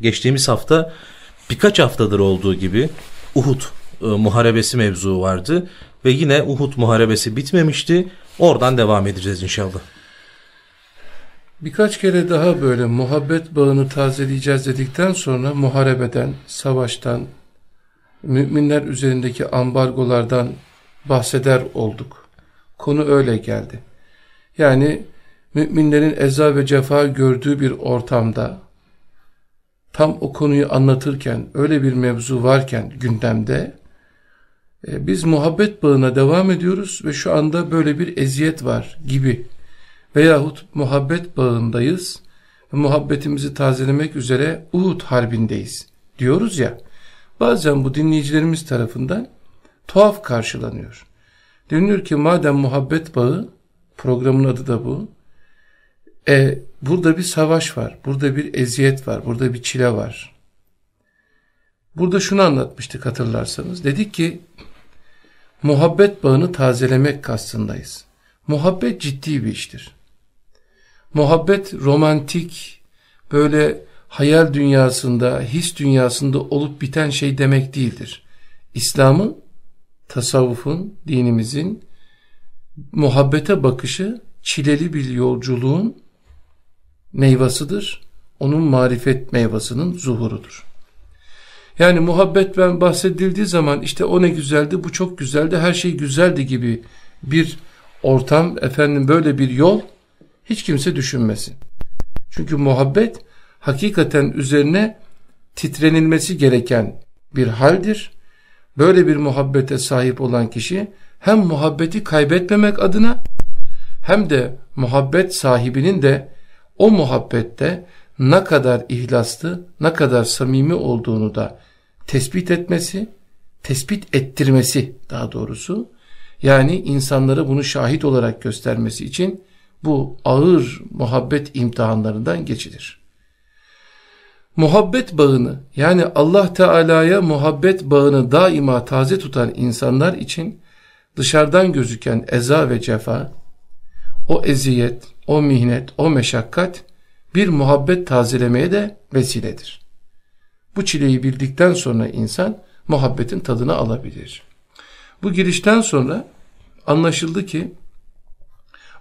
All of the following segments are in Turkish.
geçtiğimiz hafta birkaç haftadır olduğu gibi Uhud e, muharebesi mevzu vardı ve yine Uhud muharebesi bitmemişti. Oradan devam edeceğiz inşallah. Birkaç kere daha böyle muhabbet bağını tazeleyeceğiz dedikten sonra muharebeden, savaştan, müminler üzerindeki ambargolardan bahseder olduk. Konu öyle geldi. Yani müminlerin eza ve cefa gördüğü bir ortamda tam o konuyu anlatırken öyle bir mevzu varken gündemde e, biz muhabbet bağına devam ediyoruz ve şu anda böyle bir eziyet var gibi veyahut muhabbet bağındayız ve muhabbetimizi tazelemek üzere Uhud harbindeyiz diyoruz ya bazen bu dinleyicilerimiz tarafından tuhaf karşılanıyor. Deniliyor ki madem muhabbet bağı programın adı da bu e, burada bir savaş var, burada bir eziyet var, burada bir çile var. Burada şunu anlatmıştık hatırlarsanız. Dedik ki muhabbet bağını tazelemek kastındayız. Muhabbet ciddi bir iştir. Muhabbet romantik, böyle hayal dünyasında, his dünyasında olup biten şey demek değildir. İslam'ın, tasavvufun, dinimizin muhabbete bakışı çileli bir yolculuğun meyvasıdır. Onun marifet meyvasının zuhurudur. Yani muhabbetten bahsedildiği zaman işte o ne güzeldi, bu çok güzeldi, her şey güzeldi gibi bir ortam, efendim böyle bir yol hiç kimse düşünmesin. Çünkü muhabbet hakikaten üzerine titrenilmesi gereken bir haldir. Böyle bir muhabbete sahip olan kişi hem muhabbeti kaybetmemek adına hem de muhabbet sahibinin de o muhabbette ne kadar ihlaslı, ne kadar samimi olduğunu da tespit etmesi, tespit ettirmesi daha doğrusu, yani insanlara bunu şahit olarak göstermesi için bu ağır muhabbet imtihanlarından geçilir. Muhabbet bağını yani Allah Teala'ya muhabbet bağını daima taze tutan insanlar için dışarıdan gözüken eza ve cefa, o eziyet, o mihnet, o meşakkat bir muhabbet tazelemeye de vesiledir. Bu çileyi bildikten sonra insan muhabbetin tadını alabilir. Bu girişten sonra anlaşıldı ki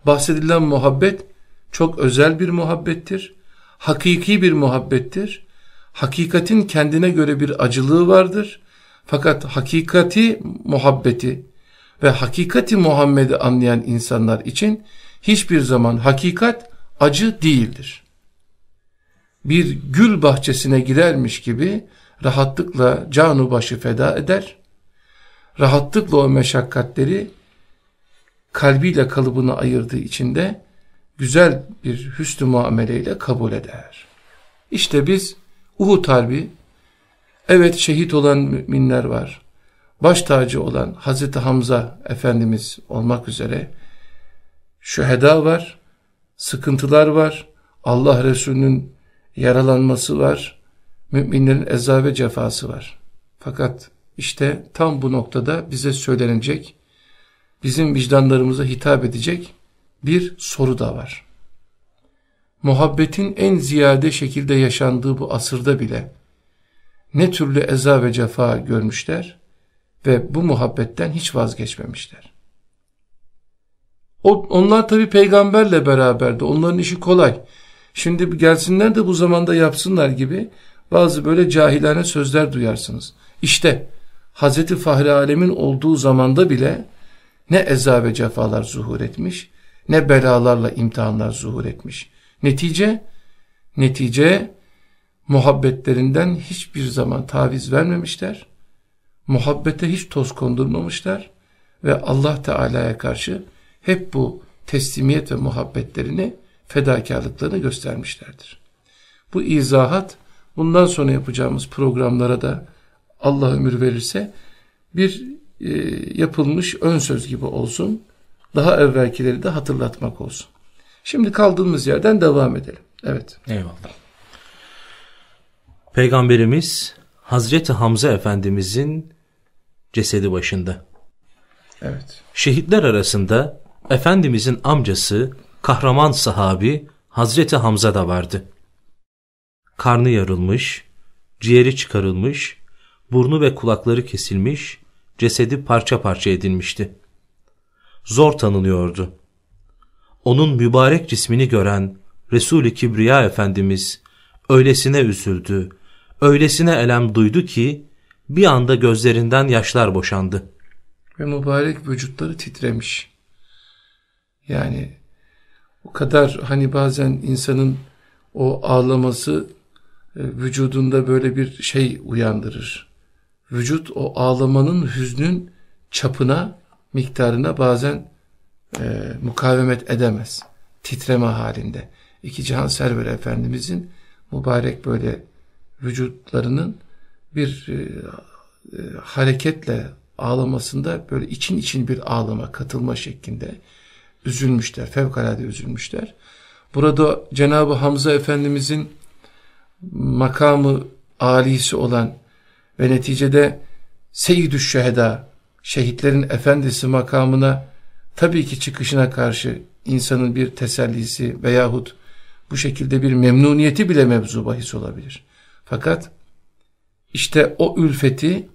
bahsedilen muhabbet çok özel bir muhabbettir. Hakiki bir muhabbettir. Hakikatin kendine göre bir acılığı vardır. Fakat hakikati muhabbeti ve hakikati Muhammed'i anlayan insanlar için hiçbir zaman hakikat acı değildir. Bir gül bahçesine girermiş gibi rahatlıkla canu başı feda eder, rahatlıkla o meşakkatleri kalbiyle kalıbını ayırdığı içinde güzel bir hüsnü muameleyle kabul eder. İşte biz Uhud Harbi, evet şehit olan müminler var, baş tacı olan Hazreti Hamza Efendimiz olmak üzere şüheda var, sıkıntılar var, Allah Resulü'nün yaralanması var, müminlerin eza ve cefası var. Fakat işte tam bu noktada bize söylenecek, bizim vicdanlarımıza hitap edecek bir soru da var. Muhabbetin en ziyade şekilde yaşandığı bu asırda bile ne türlü eza ve cefa görmüşler ve bu muhabbetten hiç vazgeçmemişler. O, onlar tabi peygamberle beraberdi. Onların işi kolay. Şimdi gelsinler de bu zamanda yapsınlar gibi bazı böyle cahilane sözler duyarsınız. İşte Hazreti Fahri Alem'in olduğu zamanda bile ne eza ve cefalar zuhur etmiş, ne belalarla imtihanlar zuhur etmiş. Netice, netice muhabbetlerinden hiçbir zaman taviz vermemişler, muhabbete hiç toz kondurmamışlar ve Allah Teala'ya karşı hep bu teslimiyet ve muhabbetlerini, fedakarlıklarını göstermişlerdir. Bu izahat bundan sonra yapacağımız programlara da Allah ömür verirse bir e, yapılmış ön söz gibi olsun. Daha evvelkileri de hatırlatmak olsun. Şimdi kaldığımız yerden devam edelim. Evet. Eyvallah. Peygamberimiz Hazreti Hamza Efendimizin cesedi başında. Evet. Şehitler arasında Efendimizin amcası kahraman sahabi Hazreti Hamza da vardı. Karnı yarılmış, ciğeri çıkarılmış, burnu ve kulakları kesilmiş, cesedi parça parça edilmişti. Zor tanınıyordu. Onun mübarek cismini gören Resul-i Kibriya Efendimiz öylesine üzüldü, öylesine elem duydu ki bir anda gözlerinden yaşlar boşandı. Ve mübarek vücutları titremiş. Yani o kadar hani bazen insanın o ağlaması e, vücudunda böyle bir şey uyandırır. Vücut o ağlamanın, hüznün çapına, miktarına bazen e, mukavemet edemez. Titreme halinde. İki Cihan Server Efendimizin mübarek böyle vücutlarının bir e, e, hareketle ağlamasında böyle için için bir ağlama, katılma şeklinde üzülmüşler, fevkalade üzülmüşler. Burada Cenab-ı Hamza Efendimizin makamı alisi olan ve neticede Seyyidü Şeheda, şehitlerin efendisi makamına tabii ki çıkışına karşı insanın bir tesellisi veyahut bu şekilde bir memnuniyeti bile mevzu bahis olabilir. Fakat işte o ülfeti,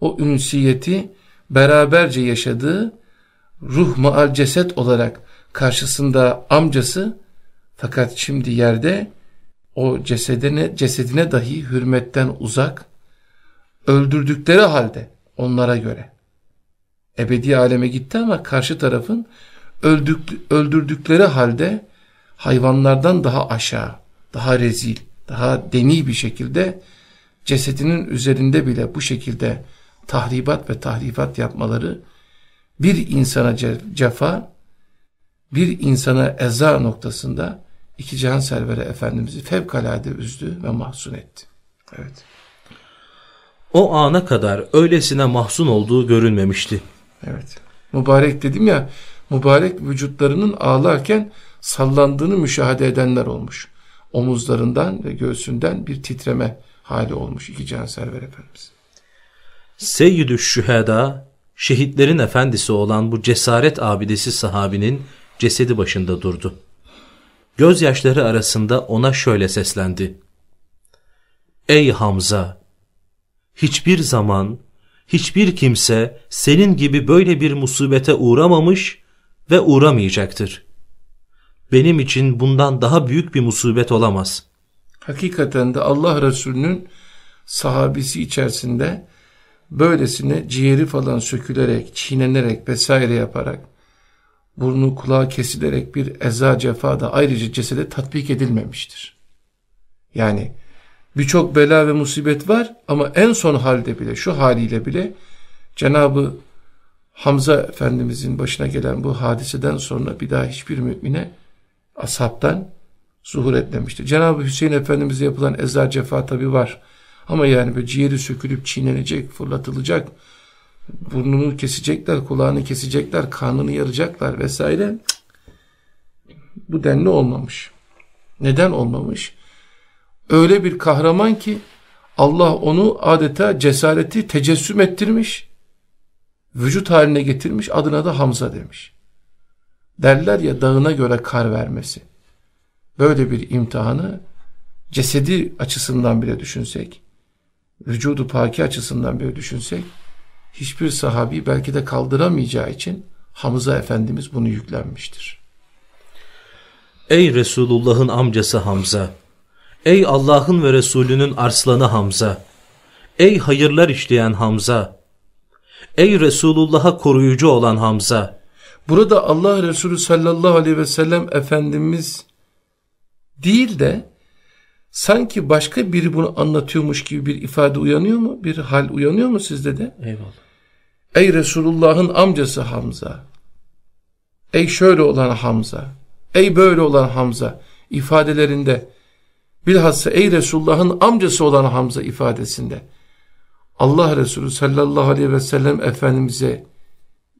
o ünsiyeti beraberce yaşadığı ruh maal ceset olarak karşısında amcası fakat şimdi yerde o cesedine, cesedine dahi hürmetten uzak öldürdükleri halde onlara göre. Ebedi aleme gitti ama karşı tarafın öldük, öldürdükleri halde hayvanlardan daha aşağı, daha rezil, daha deni bir şekilde cesedinin üzerinde bile bu şekilde tahribat ve tahrifat yapmaları bir insana cefa, bir insana eza noktasında iki can servere Efendimiz'i fevkalade üzdü ve mahzun etti. Evet. O ana kadar öylesine mahzun olduğu görülmemişti. Evet. Mübarek dedim ya, mübarek vücutlarının ağlarken sallandığını müşahede edenler olmuş. Omuzlarından ve göğsünden bir titreme hali olmuş iki can server Efendimiz. Seyyidü Şüheda, şehitlerin efendisi olan bu cesaret abidesi sahabinin cesedi başında durdu. Gözyaşları arasında ona şöyle seslendi. Ey Hamza! Hiçbir zaman, hiçbir kimse senin gibi böyle bir musibete uğramamış ve uğramayacaktır. Benim için bundan daha büyük bir musibet olamaz. Hakikaten de Allah Resulü'nün sahabisi içerisinde böylesine ciğeri falan sökülerek, çiğnenerek vesaire yaparak burnu kulağı kesilerek bir eza cefa da ayrıca cesede tatbik edilmemiştir. Yani birçok bela ve musibet var ama en son halde bile şu haliyle bile Cenabı Hamza Efendimizin başına gelen bu hadiseden sonra bir daha hiçbir mümine ashabtan zuhur etmemiştir. Cenab-ı Hüseyin Efendimiz'e yapılan eza cefa tabi var. Ama yani böyle ciğeri sökülüp çiğnenecek, fırlatılacak, burnunu kesecekler, kulağını kesecekler, karnını yaracaklar vesaire. Bu denli olmamış. Neden olmamış? Öyle bir kahraman ki Allah onu adeta cesareti tecessüm ettirmiş, vücut haline getirmiş, adına da Hamza demiş. Derler ya dağına göre kar vermesi. Böyle bir imtihanı cesedi açısından bile düşünsek, vücudu paki açısından bile düşünsek, hiçbir sahabi belki de kaldıramayacağı için Hamza Efendimiz bunu yüklenmiştir. Ey Resulullah'ın amcası Hamza! Ey Allah'ın ve Resulünün arslanı Hamza! Ey hayırlar işleyen Hamza! Ey Resulullah'a koruyucu olan Hamza! Burada Allah Resulü sallallahu aleyhi ve sellem Efendimiz değil de sanki başka biri bunu anlatıyormuş gibi bir ifade uyanıyor mu? Bir hal uyanıyor mu sizde de? Eyvallah. Ey Resulullah'ın amcası Hamza. Ey şöyle olan Hamza. Ey böyle olan Hamza ifadelerinde bilhassa ey Resulullah'ın amcası olan Hamza ifadesinde Allah Resulü sallallahu aleyhi ve sellem Efendimiz'e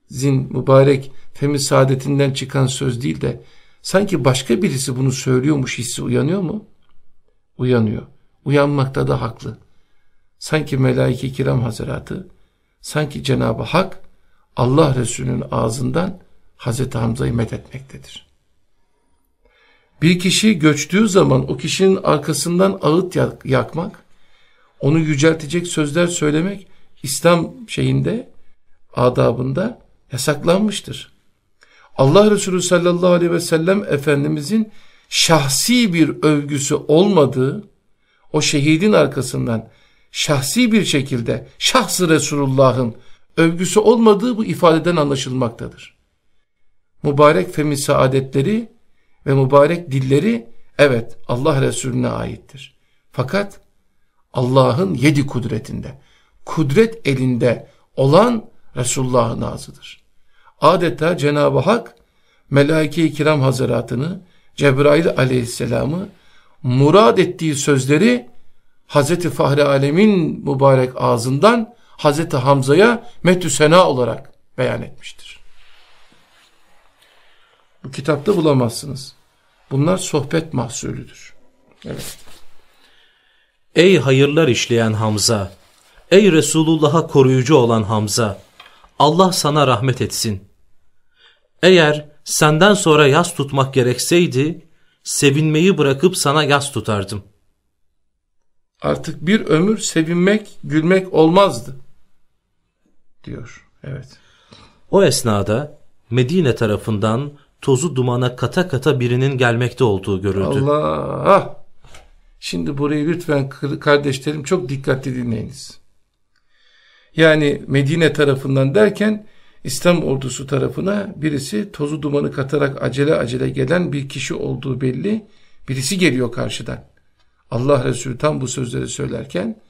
zin mübarek femi saadetinden çıkan söz değil de sanki başka birisi bunu söylüyormuş hissi uyanıyor mu? Uyanıyor. Uyanmakta da haklı. Sanki melaike kiram hazaratı, sanki Cenab-ı Hak Allah Resulü'nün ağzından Hazreti Hamza'yı methetmektedir. Bir kişi göçtüğü zaman o kişinin arkasından ağıt yakmak, onu yüceltecek sözler söylemek İslam şeyinde, adabında yasaklanmıştır. Allah Resulü sallallahu aleyhi ve sellem Efendimizin şahsi bir övgüsü olmadığı, o şehidin arkasından şahsi bir şekilde şahsı Resulullah'ın övgüsü olmadığı bu ifadeden anlaşılmaktadır. Mübarek femi saadetleri ve mübarek dilleri evet Allah Resulüne aittir. Fakat Allah'ın yedi kudretinde, kudret elinde olan Resulullah'ın ağzıdır. Adeta Cenab-ı Hak melaike-i kiram hazaratını, Cebrail aleyhisselamı murad ettiği sözleri Hazreti Fahri Alem'in mübarek ağzından Hazreti Hamza'ya metü sena olarak beyan etmiştir. Bu kitapta bulamazsınız. Bunlar sohbet mahsulüdür. Evet. Ey hayırlar işleyen Hamza! Ey Resulullah'a koruyucu olan Hamza! Allah sana rahmet etsin. Eğer senden sonra yas tutmak gerekseydi, sevinmeyi bırakıp sana yas tutardım. Artık bir ömür sevinmek, gülmek olmazdı. Diyor. Evet. O esnada Medine tarafından tozu dumana kata kata birinin gelmekte olduğu görüldü. Allah! Şimdi burayı lütfen kardeşlerim çok dikkatli dinleyiniz. Yani Medine tarafından derken İslam ordusu tarafına birisi tozu dumanı katarak acele acele gelen bir kişi olduğu belli. Birisi geliyor karşıdan. Allah Resulü tam bu sözleri söylerken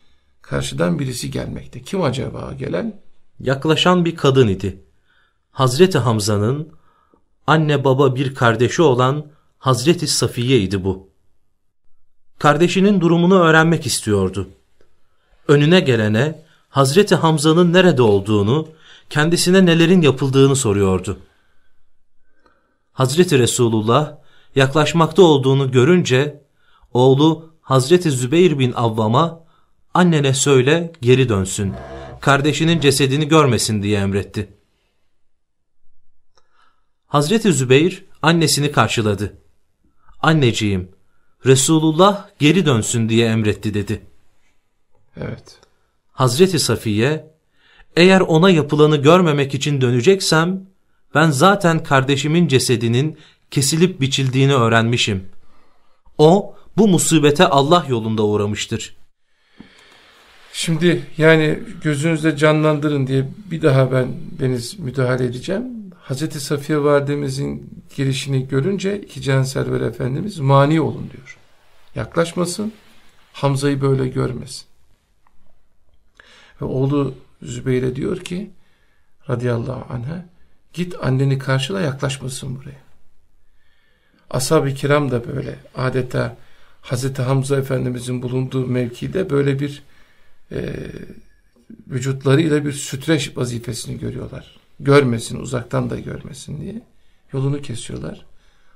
karşıdan birisi gelmekte. Kim acaba gelen? Yaklaşan bir kadın idi. Hazreti Hamza'nın anne baba bir kardeşi olan Hazreti Safiye idi bu. Kardeşinin durumunu öğrenmek istiyordu. Önüne gelene Hazreti Hamza'nın nerede olduğunu, kendisine nelerin yapıldığını soruyordu. Hazreti Resulullah yaklaşmakta olduğunu görünce oğlu Hazreti Zübeyir bin Avvam'a annene söyle geri dönsün, kardeşinin cesedini görmesin diye emretti. Hazreti Zübeyir annesini karşıladı. Anneciğim, Resulullah geri dönsün diye emretti dedi. Evet. Hazreti Safiye, eğer ona yapılanı görmemek için döneceksem, ben zaten kardeşimin cesedinin kesilip biçildiğini öğrenmişim. O, bu musibete Allah yolunda uğramıştır. Şimdi yani gözünüzde canlandırın diye bir daha ben deniz müdahale edeceğim. Hazreti Safiye validemizin girişini görünce iki can server efendimiz mani olun diyor. Yaklaşmasın, Hamza'yı böyle görmesin. Ve oğlu Zübeyir'e diyor ki radıyallahu anh'a git anneni karşıla yaklaşmasın buraya. Ashab-ı kiram da böyle adeta Hazreti Hamza Efendimizin bulunduğu mevkide böyle bir e, vücutlarıyla bir sütreş vazifesini görüyorlar. Görmesin, uzaktan da görmesin diye. Yolunu kesiyorlar.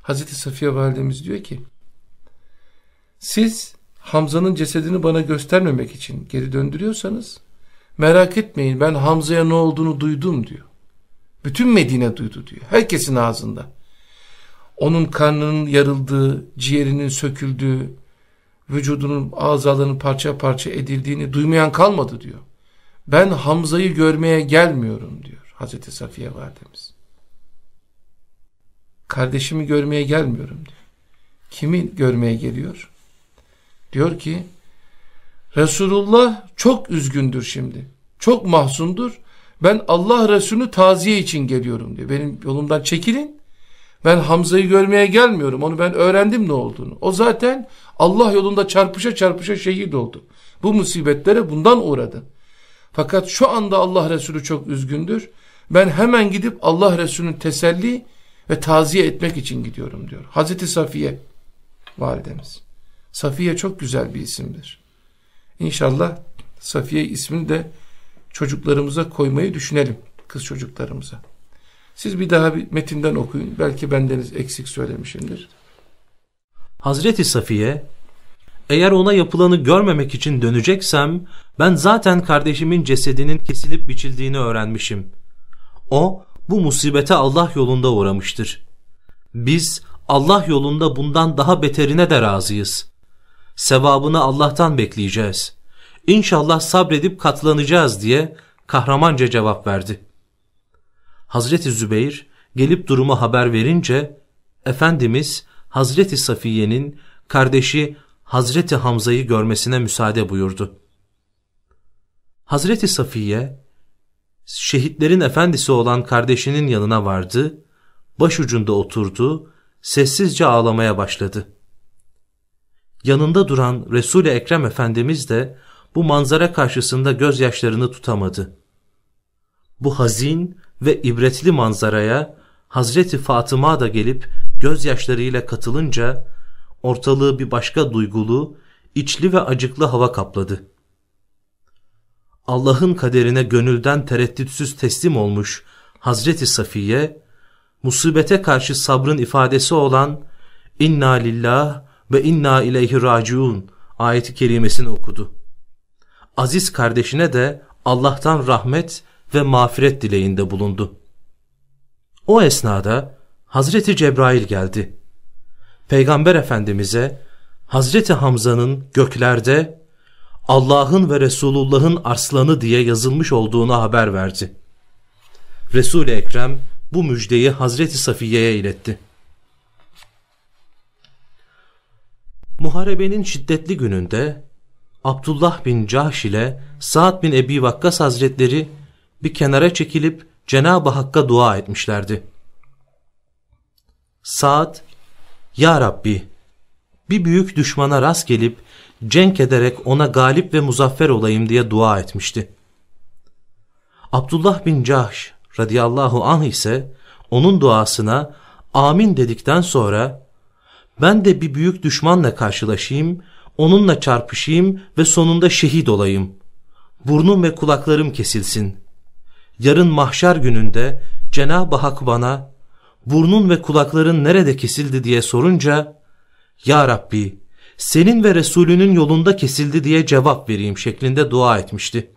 Hazreti Safiye validemiz diyor ki siz Hamza'nın cesedini bana göstermemek için geri döndürüyorsanız merak etmeyin ben Hamza'ya ne olduğunu duydum diyor. Bütün Medine duydu diyor. Herkesin ağzında. Onun karnının yarıldığı, ciğerinin söküldüğü, vücudunun azalarının parça parça edildiğini duymayan kalmadı diyor. Ben Hamza'yı görmeye gelmiyorum diyor Hazreti Safiye validemiz. Kardeşimi görmeye gelmiyorum diyor. Kimi görmeye geliyor? Diyor ki Resulullah çok üzgündür şimdi. Çok mahzundur. Ben Allah Resulü taziye için geliyorum diyor. Benim yolumdan çekilin. Ben Hamza'yı görmeye gelmiyorum. Onu ben öğrendim ne olduğunu. O zaten Allah yolunda çarpışa çarpışa şehit oldu. Bu musibetlere bundan uğradı. Fakat şu anda Allah Resulü çok üzgündür. Ben hemen gidip Allah Resulü'nün teselli ve taziye etmek için gidiyorum diyor. Hazreti Safiye validemiz. Safiye çok güzel bir isimdir. İnşallah Safiye ismini de çocuklarımıza koymayı düşünelim. Kız çocuklarımıza. Siz bir daha bir metinden okuyun. Belki bendeniz eksik söylemişimdir. Hazreti Safiye, eğer ona yapılanı görmemek için döneceksem, ben zaten kardeşimin cesedinin kesilip biçildiğini öğrenmişim. O, bu musibete Allah yolunda uğramıştır. Biz Allah yolunda bundan daha beterine de razıyız. Sevabını Allah'tan bekleyeceğiz. İnşallah sabredip katlanacağız diye kahramanca cevap verdi. Hazreti Zübeyir gelip durumu haber verince Efendimiz Hazreti Safiye'nin kardeşi Hazreti Hamza'yı görmesine müsaade buyurdu. Hazreti Safiye şehitlerin efendisi olan kardeşinin yanına vardı, başucunda oturdu, sessizce ağlamaya başladı. Yanında duran Resul-i Ekrem Efendimiz de bu manzara karşısında gözyaşlarını tutamadı. Bu hazin ve ibretli manzaraya Hazreti Fatıma da gelip gözyaşlarıyla katılınca ortalığı bir başka duygulu, içli ve acıklı hava kapladı. Allah'ın kaderine gönülden tereddütsüz teslim olmuş Hazreti Safiye, musibete karşı sabrın ifadesi olan İnna lillah ve inna ileyhi raciun ayeti kerimesini okudu. Aziz kardeşine de Allah'tan rahmet ve mağfiret dileğinde bulundu. O esnada Hazreti Cebrail geldi. Peygamber Efendimiz'e Hazreti Hamza'nın göklerde Allah'ın ve Resulullah'ın arslanı diye yazılmış olduğunu haber verdi. Resul-i Ekrem bu müjdeyi Hazreti Safiye'ye iletti. Muharebenin şiddetli gününde Abdullah bin Cahş ile Sa'd bin Ebi Vakkas Hazretleri bir kenara çekilip Cenab-ı Hakk'a dua etmişlerdi. Sa'd, Ya Rabbi, bir büyük düşmana rast gelip cenk ederek ona galip ve muzaffer olayım diye dua etmişti. Abdullah bin Cahş radıyallahu anh ise onun duasına amin dedikten sonra ben de bir büyük düşmanla karşılaşayım, onunla çarpışayım ve sonunda şehit olayım. Burnum ve kulaklarım kesilsin. Yarın mahşer gününde Cenab-ı Hak bana burnun ve kulakların nerede kesildi diye sorunca Ya Rabbi senin ve Resulünün yolunda kesildi diye cevap vereyim şeklinde dua etmişti.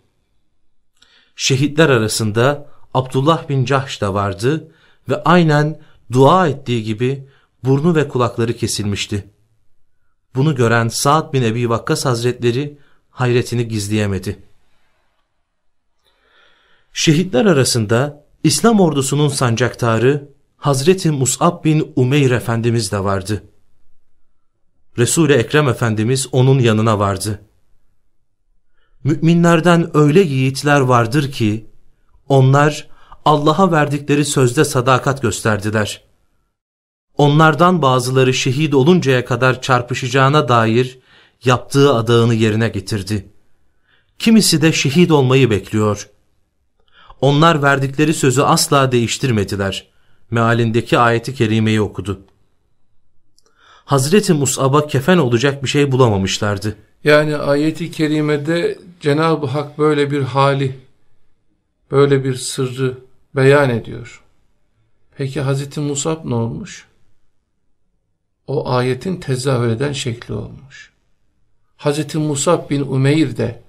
Şehitler arasında Abdullah bin Cahş da vardı ve aynen dua ettiği gibi burnu ve kulakları kesilmişti. Bunu gören Sa'd bin Ebi Vakkas Hazretleri hayretini gizleyemedi. Şehitler arasında İslam ordusunun sancaktarı Hazreti Mus'ab bin Umeyr Efendimiz de vardı. Resul-i Ekrem Efendimiz onun yanına vardı. Müminlerden öyle yiğitler vardır ki, onlar Allah'a verdikleri sözde sadakat gösterdiler. Onlardan bazıları şehit oluncaya kadar çarpışacağına dair yaptığı adağını yerine getirdi. Kimisi de şehit olmayı bekliyor. Onlar verdikleri sözü asla değiştirmediler. Mealindeki ayeti kerimeyi okudu. Hazreti Mus'ab'a kefen olacak bir şey bulamamışlardı. Yani ayeti kerimede Cenab-ı Hak böyle bir hali, böyle bir sırrı beyan ediyor. Peki Hazreti Musab ne olmuş? O ayetin tezahür eden şekli olmuş. Hazreti Musab bin Umeyr de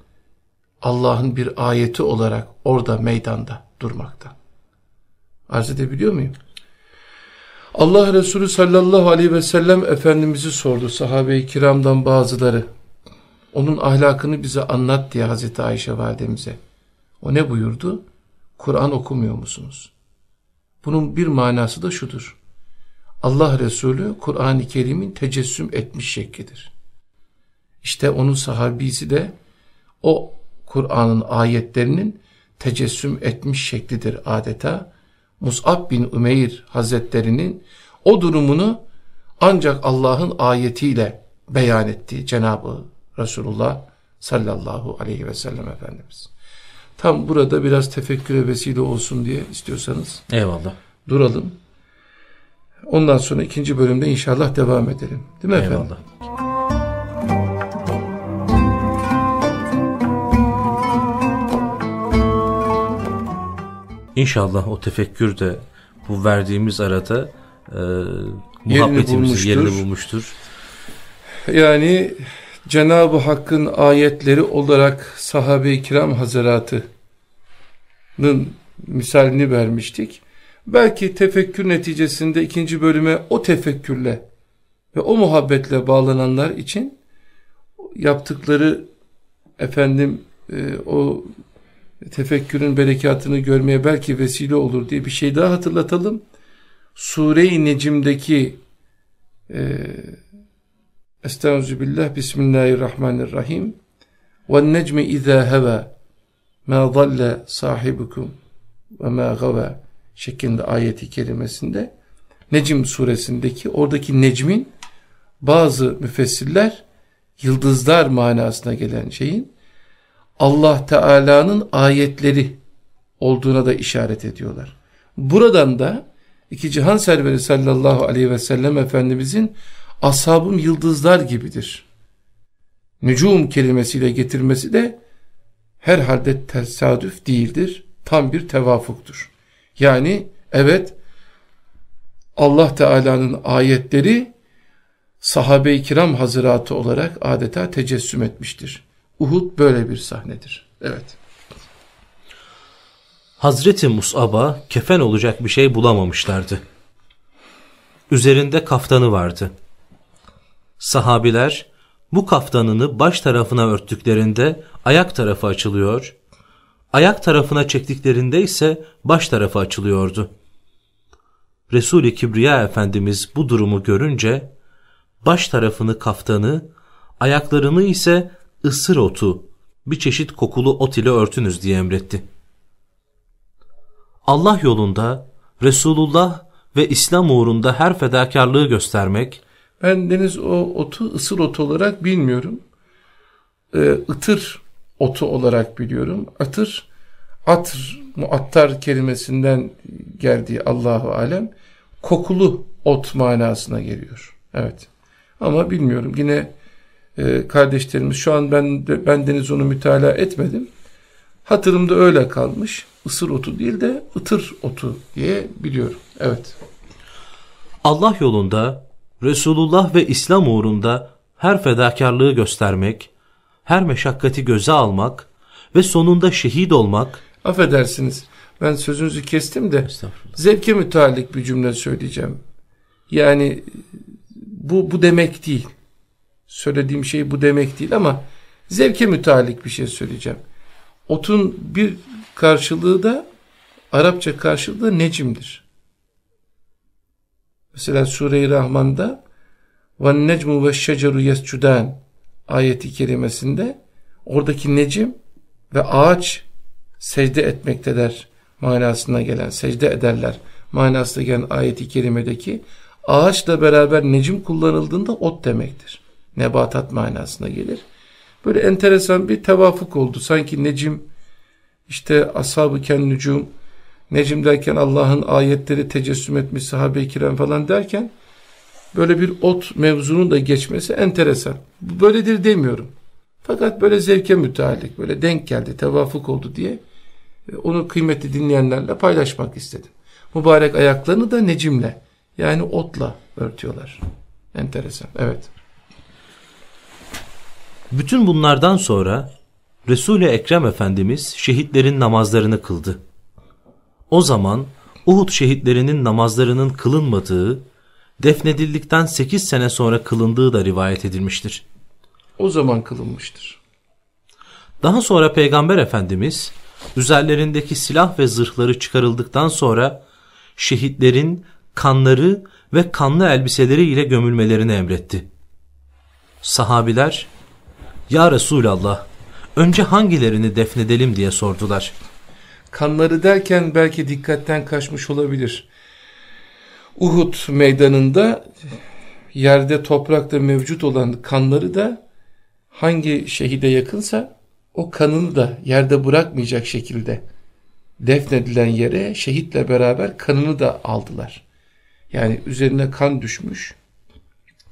Allah'ın bir ayeti olarak orada meydanda durmakta. Arz edebiliyor muyum? Allah Resulü sallallahu aleyhi ve sellem Efendimiz'i sordu sahabe-i kiramdan bazıları. Onun ahlakını bize anlat diye Hazreti Ayşe validemize. O ne buyurdu? Kur'an okumuyor musunuz? Bunun bir manası da şudur. Allah Resulü Kur'an-ı Kerim'in tecessüm etmiş şeklidir. İşte onun sahabisi de o Kur'an'ın ayetlerinin tecessüm etmiş şeklidir adeta. Mus'ab bin Ümeyr Hazretlerinin o durumunu ancak Allah'ın ayetiyle beyan etti Cenab-ı Resulullah sallallahu aleyhi ve sellem Efendimiz. Tam burada biraz tefekküre vesile olsun diye istiyorsanız. Eyvallah. Duralım. Ondan sonra ikinci bölümde inşallah devam edelim. Değil mi Eyvallah. efendim? İnşallah o tefekkür de bu verdiğimiz arada e, muhabbetimizi yerini bulmuştur. bulmuştur. Yani Cenab-ı Hakk'ın ayetleri olarak sahabe-i kiram hazaratının misalini vermiştik. Belki tefekkür neticesinde ikinci bölüme o tefekkürle ve o muhabbetle bağlananlar için yaptıkları efendim e, o tefekkürün berekatını görmeye belki vesile olur diye bir şey daha hatırlatalım. Sure-i Necim'deki e, Estağfirullah Bismillahirrahmanirrahim ve necmi izâ heva ma dalle sahibukum ve ma gava şeklinde ayeti kerimesinde Necim suresindeki oradaki Necmin bazı müfessirler yıldızlar manasına gelen şeyin Allah Teala'nın ayetleri olduğuna da işaret ediyorlar. Buradan da iki cihan serveri sallallahu aleyhi ve sellem Efendimizin ashabım yıldızlar gibidir. Nücum kelimesiyle getirmesi de herhalde tesadüf değildir. Tam bir tevafuktur. Yani evet Allah Teala'nın ayetleri sahabe-i kiram hazıratı olarak adeta tecessüm etmiştir. Uhud böyle bir sahnedir. Evet. Hazreti Mus'ab'a kefen olacak bir şey bulamamışlardı. Üzerinde kaftanı vardı. Sahabiler bu kaftanını baş tarafına örttüklerinde ayak tarafı açılıyor, ayak tarafına çektiklerinde ise baş tarafı açılıyordu. Resul-i Kibriya Efendimiz bu durumu görünce baş tarafını kaftanı, ayaklarını ise ısır otu, bir çeşit kokulu ot ile örtünüz diye emretti. Allah yolunda, Resulullah ve İslam uğrunda her fedakarlığı göstermek, ben deniz o otu ısır otu olarak bilmiyorum. Ee, otu olarak biliyorum. Atır, atır, muattar kelimesinden geldiği Allahu alem kokulu ot manasına geliyor. Evet. Ama bilmiyorum. Yine e, kardeşlerimiz şu an ben ben deniz onu mütalaa etmedim. Hatırımda öyle kalmış. Isır otu değil de ıtır otu diye biliyorum. Evet. Allah yolunda Resulullah ve İslam uğrunda her fedakarlığı göstermek, her meşakkati göze almak ve sonunda şehit olmak. Affedersiniz ben sözünüzü kestim de zevke mütalik bir cümle söyleyeceğim. Yani bu, bu demek değil. Söylediğim şey bu demek değil ama zevke mütalik bir şey söyleyeceğim. Otun bir karşılığı da Arapça karşılığı necimdir. Mesela Sure-i Rahman'da ve necmu ve şeceru yescudan ayeti kerimesinde oradaki necim ve ağaç secde etmekteler manasına gelen, secde ederler manasına gelen ayeti kerimedeki ağaçla beraber necim kullanıldığında ot demektir. Nebatat manasına gelir. Böyle enteresan bir tevafuk oldu. Sanki necim işte ashab-ı ken necim derken Allah'ın ayetleri tecessüm etmiş sahabe-i kiram falan derken böyle bir ot mevzunun da geçmesi enteresan. Böyledir demiyorum. Fakat böyle zevke müteallik, böyle denk geldi, tevafuk oldu diye e, onu kıymetli dinleyenlerle paylaşmak istedim. Mübarek ayaklarını da necimle yani otla örtüyorlar. Enteresan. Evet. Bütün bunlardan sonra Resul-i Ekrem Efendimiz şehitlerin namazlarını kıldı. O zaman Uhud şehitlerinin namazlarının kılınmadığı, defnedildikten 8 sene sonra kılındığı da rivayet edilmiştir. O zaman kılınmıştır. Daha sonra Peygamber Efendimiz üzerlerindeki silah ve zırhları çıkarıldıktan sonra şehitlerin kanları ve kanlı elbiseleri ile gömülmelerini emretti. Sahabiler, Ya Resulallah, önce hangilerini defnedelim diye sordular. Kanları derken belki dikkatten kaçmış olabilir. Uhud meydanında yerde toprakta mevcut olan kanları da hangi şehide yakınsa o kanını da yerde bırakmayacak şekilde defnedilen yere şehitle beraber kanını da aldılar. Yani üzerine kan düşmüş.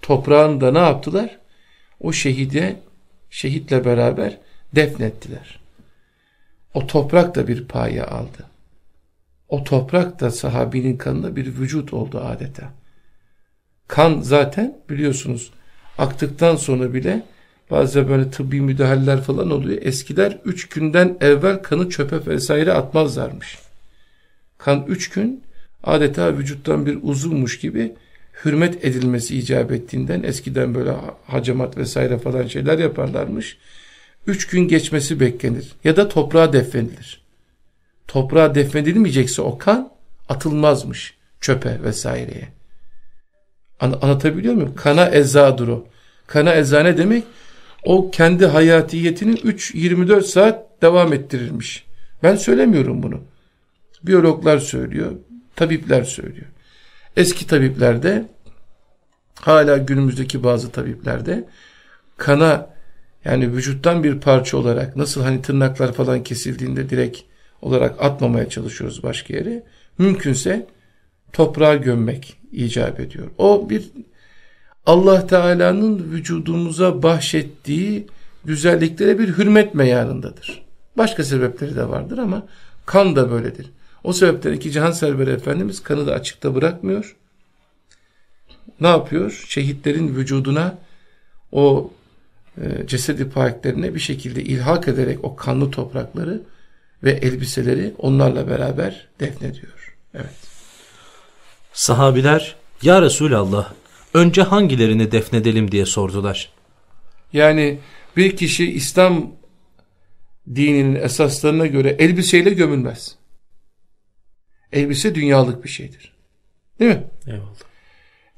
Toprağını da ne yaptılar? O şehide şehitle beraber defnettiler. O toprak da bir paya aldı. O toprak da sahabinin kanına bir vücut oldu adeta. Kan zaten biliyorsunuz aktıktan sonra bile bazı böyle tıbbi müdahaleler falan oluyor. Eskiler üç günden evvel kanı çöpe vesaire atmazlarmış. Kan üç gün adeta vücuttan bir uzunmuş gibi hürmet edilmesi icap ettiğinden eskiden böyle hacamat vesaire falan şeyler yaparlarmış. üç gün geçmesi beklenir ya da toprağa defnedilir. Toprağa defnedilmeyecekse o kan atılmazmış çöpe vesaireye. An anlatabiliyor muyum? Kana ezadır o. Kana eza ne demek? O kendi hayatiyetini 3-24 saat devam ettirirmiş. Ben söylemiyorum bunu. Biyologlar söylüyor, tabipler söylüyor. Eski tabiplerde hala günümüzdeki bazı tabiplerde kana yani vücuttan bir parça olarak nasıl hani tırnaklar falan kesildiğinde direkt olarak atmamaya çalışıyoruz başka yere. Mümkünse toprağa gömmek icap ediyor. O bir Allah Teala'nın vücudumuza bahşettiği güzelliklere bir hürmet meyanındadır. Başka sebepleri de vardır ama kan da böyledir. O sebepten iki Cihan Server Efendimiz kanı da açıkta bırakmıyor. Ne yapıyor? Şehitlerin vücuduna o e, cesedi paklerine bir şekilde ilhak ederek o kanlı toprakları ve elbiseleri onlarla beraber defnediyor. Evet. Sahabiler ya Resulallah önce hangilerini defnedelim diye sordular. Yani bir kişi İslam dininin esaslarına göre elbiseyle gömülmez. Elbise dünyalık bir şeydir. Değil mi? Eyvallah.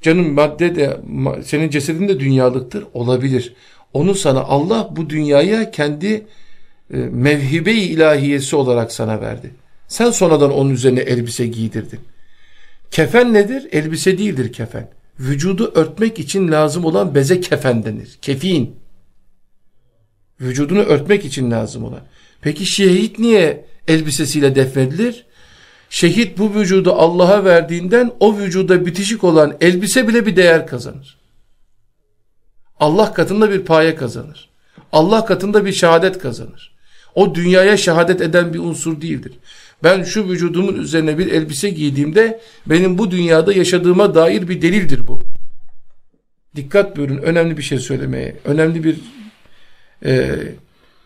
Canım madde de senin cesedin de dünyalıktır. Olabilir. Onu sana Allah bu dünyaya kendi mevhibe-i ilahiyesi olarak sana verdi. Sen sonradan onun üzerine elbise giydirdin. Kefen nedir? Elbise değildir kefen. Vücudu örtmek için lazım olan beze kefen denir. Kefin. Vücudunu örtmek için lazım olan. Peki şehit niye elbisesiyle defnedilir? Şehit bu vücudu Allah'a verdiğinden o vücuda bitişik olan elbise bile bir değer kazanır. Allah katında bir paye kazanır. Allah katında bir şehadet kazanır. O dünyaya şehadet eden bir unsur değildir. Ben şu vücudumun üzerine bir elbise giydiğimde benim bu dünyada yaşadığıma dair bir delildir bu. Dikkat buyurun önemli bir şey söylemeye, önemli bir e,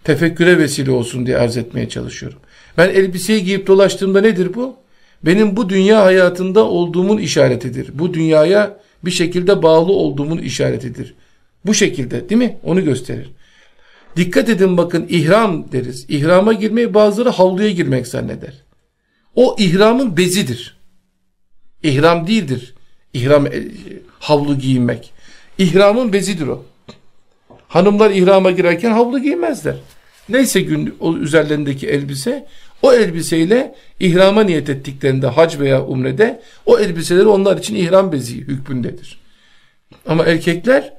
tefekküre vesile olsun diye arz etmeye çalışıyorum. Ben elbiseyi giyip dolaştığımda nedir bu? Benim bu dünya hayatında olduğumun işaretidir. Bu dünyaya bir şekilde bağlı olduğumun işaretidir. Bu şekilde değil mi? Onu gösterir. Dikkat edin bakın ihram deriz. İhrama girmeyi bazıları havluya girmek zanneder. O ihramın bezidir. İhram değildir. İhram e, havlu giyinmek. İhramın bezidir o. Hanımlar ihrama girerken havlu giymezler. Neyse gün o üzerlerindeki elbise o elbiseyle ihrama niyet ettiklerinde hac veya umrede o elbiseleri onlar için ihram bezi hükmündedir. Ama erkekler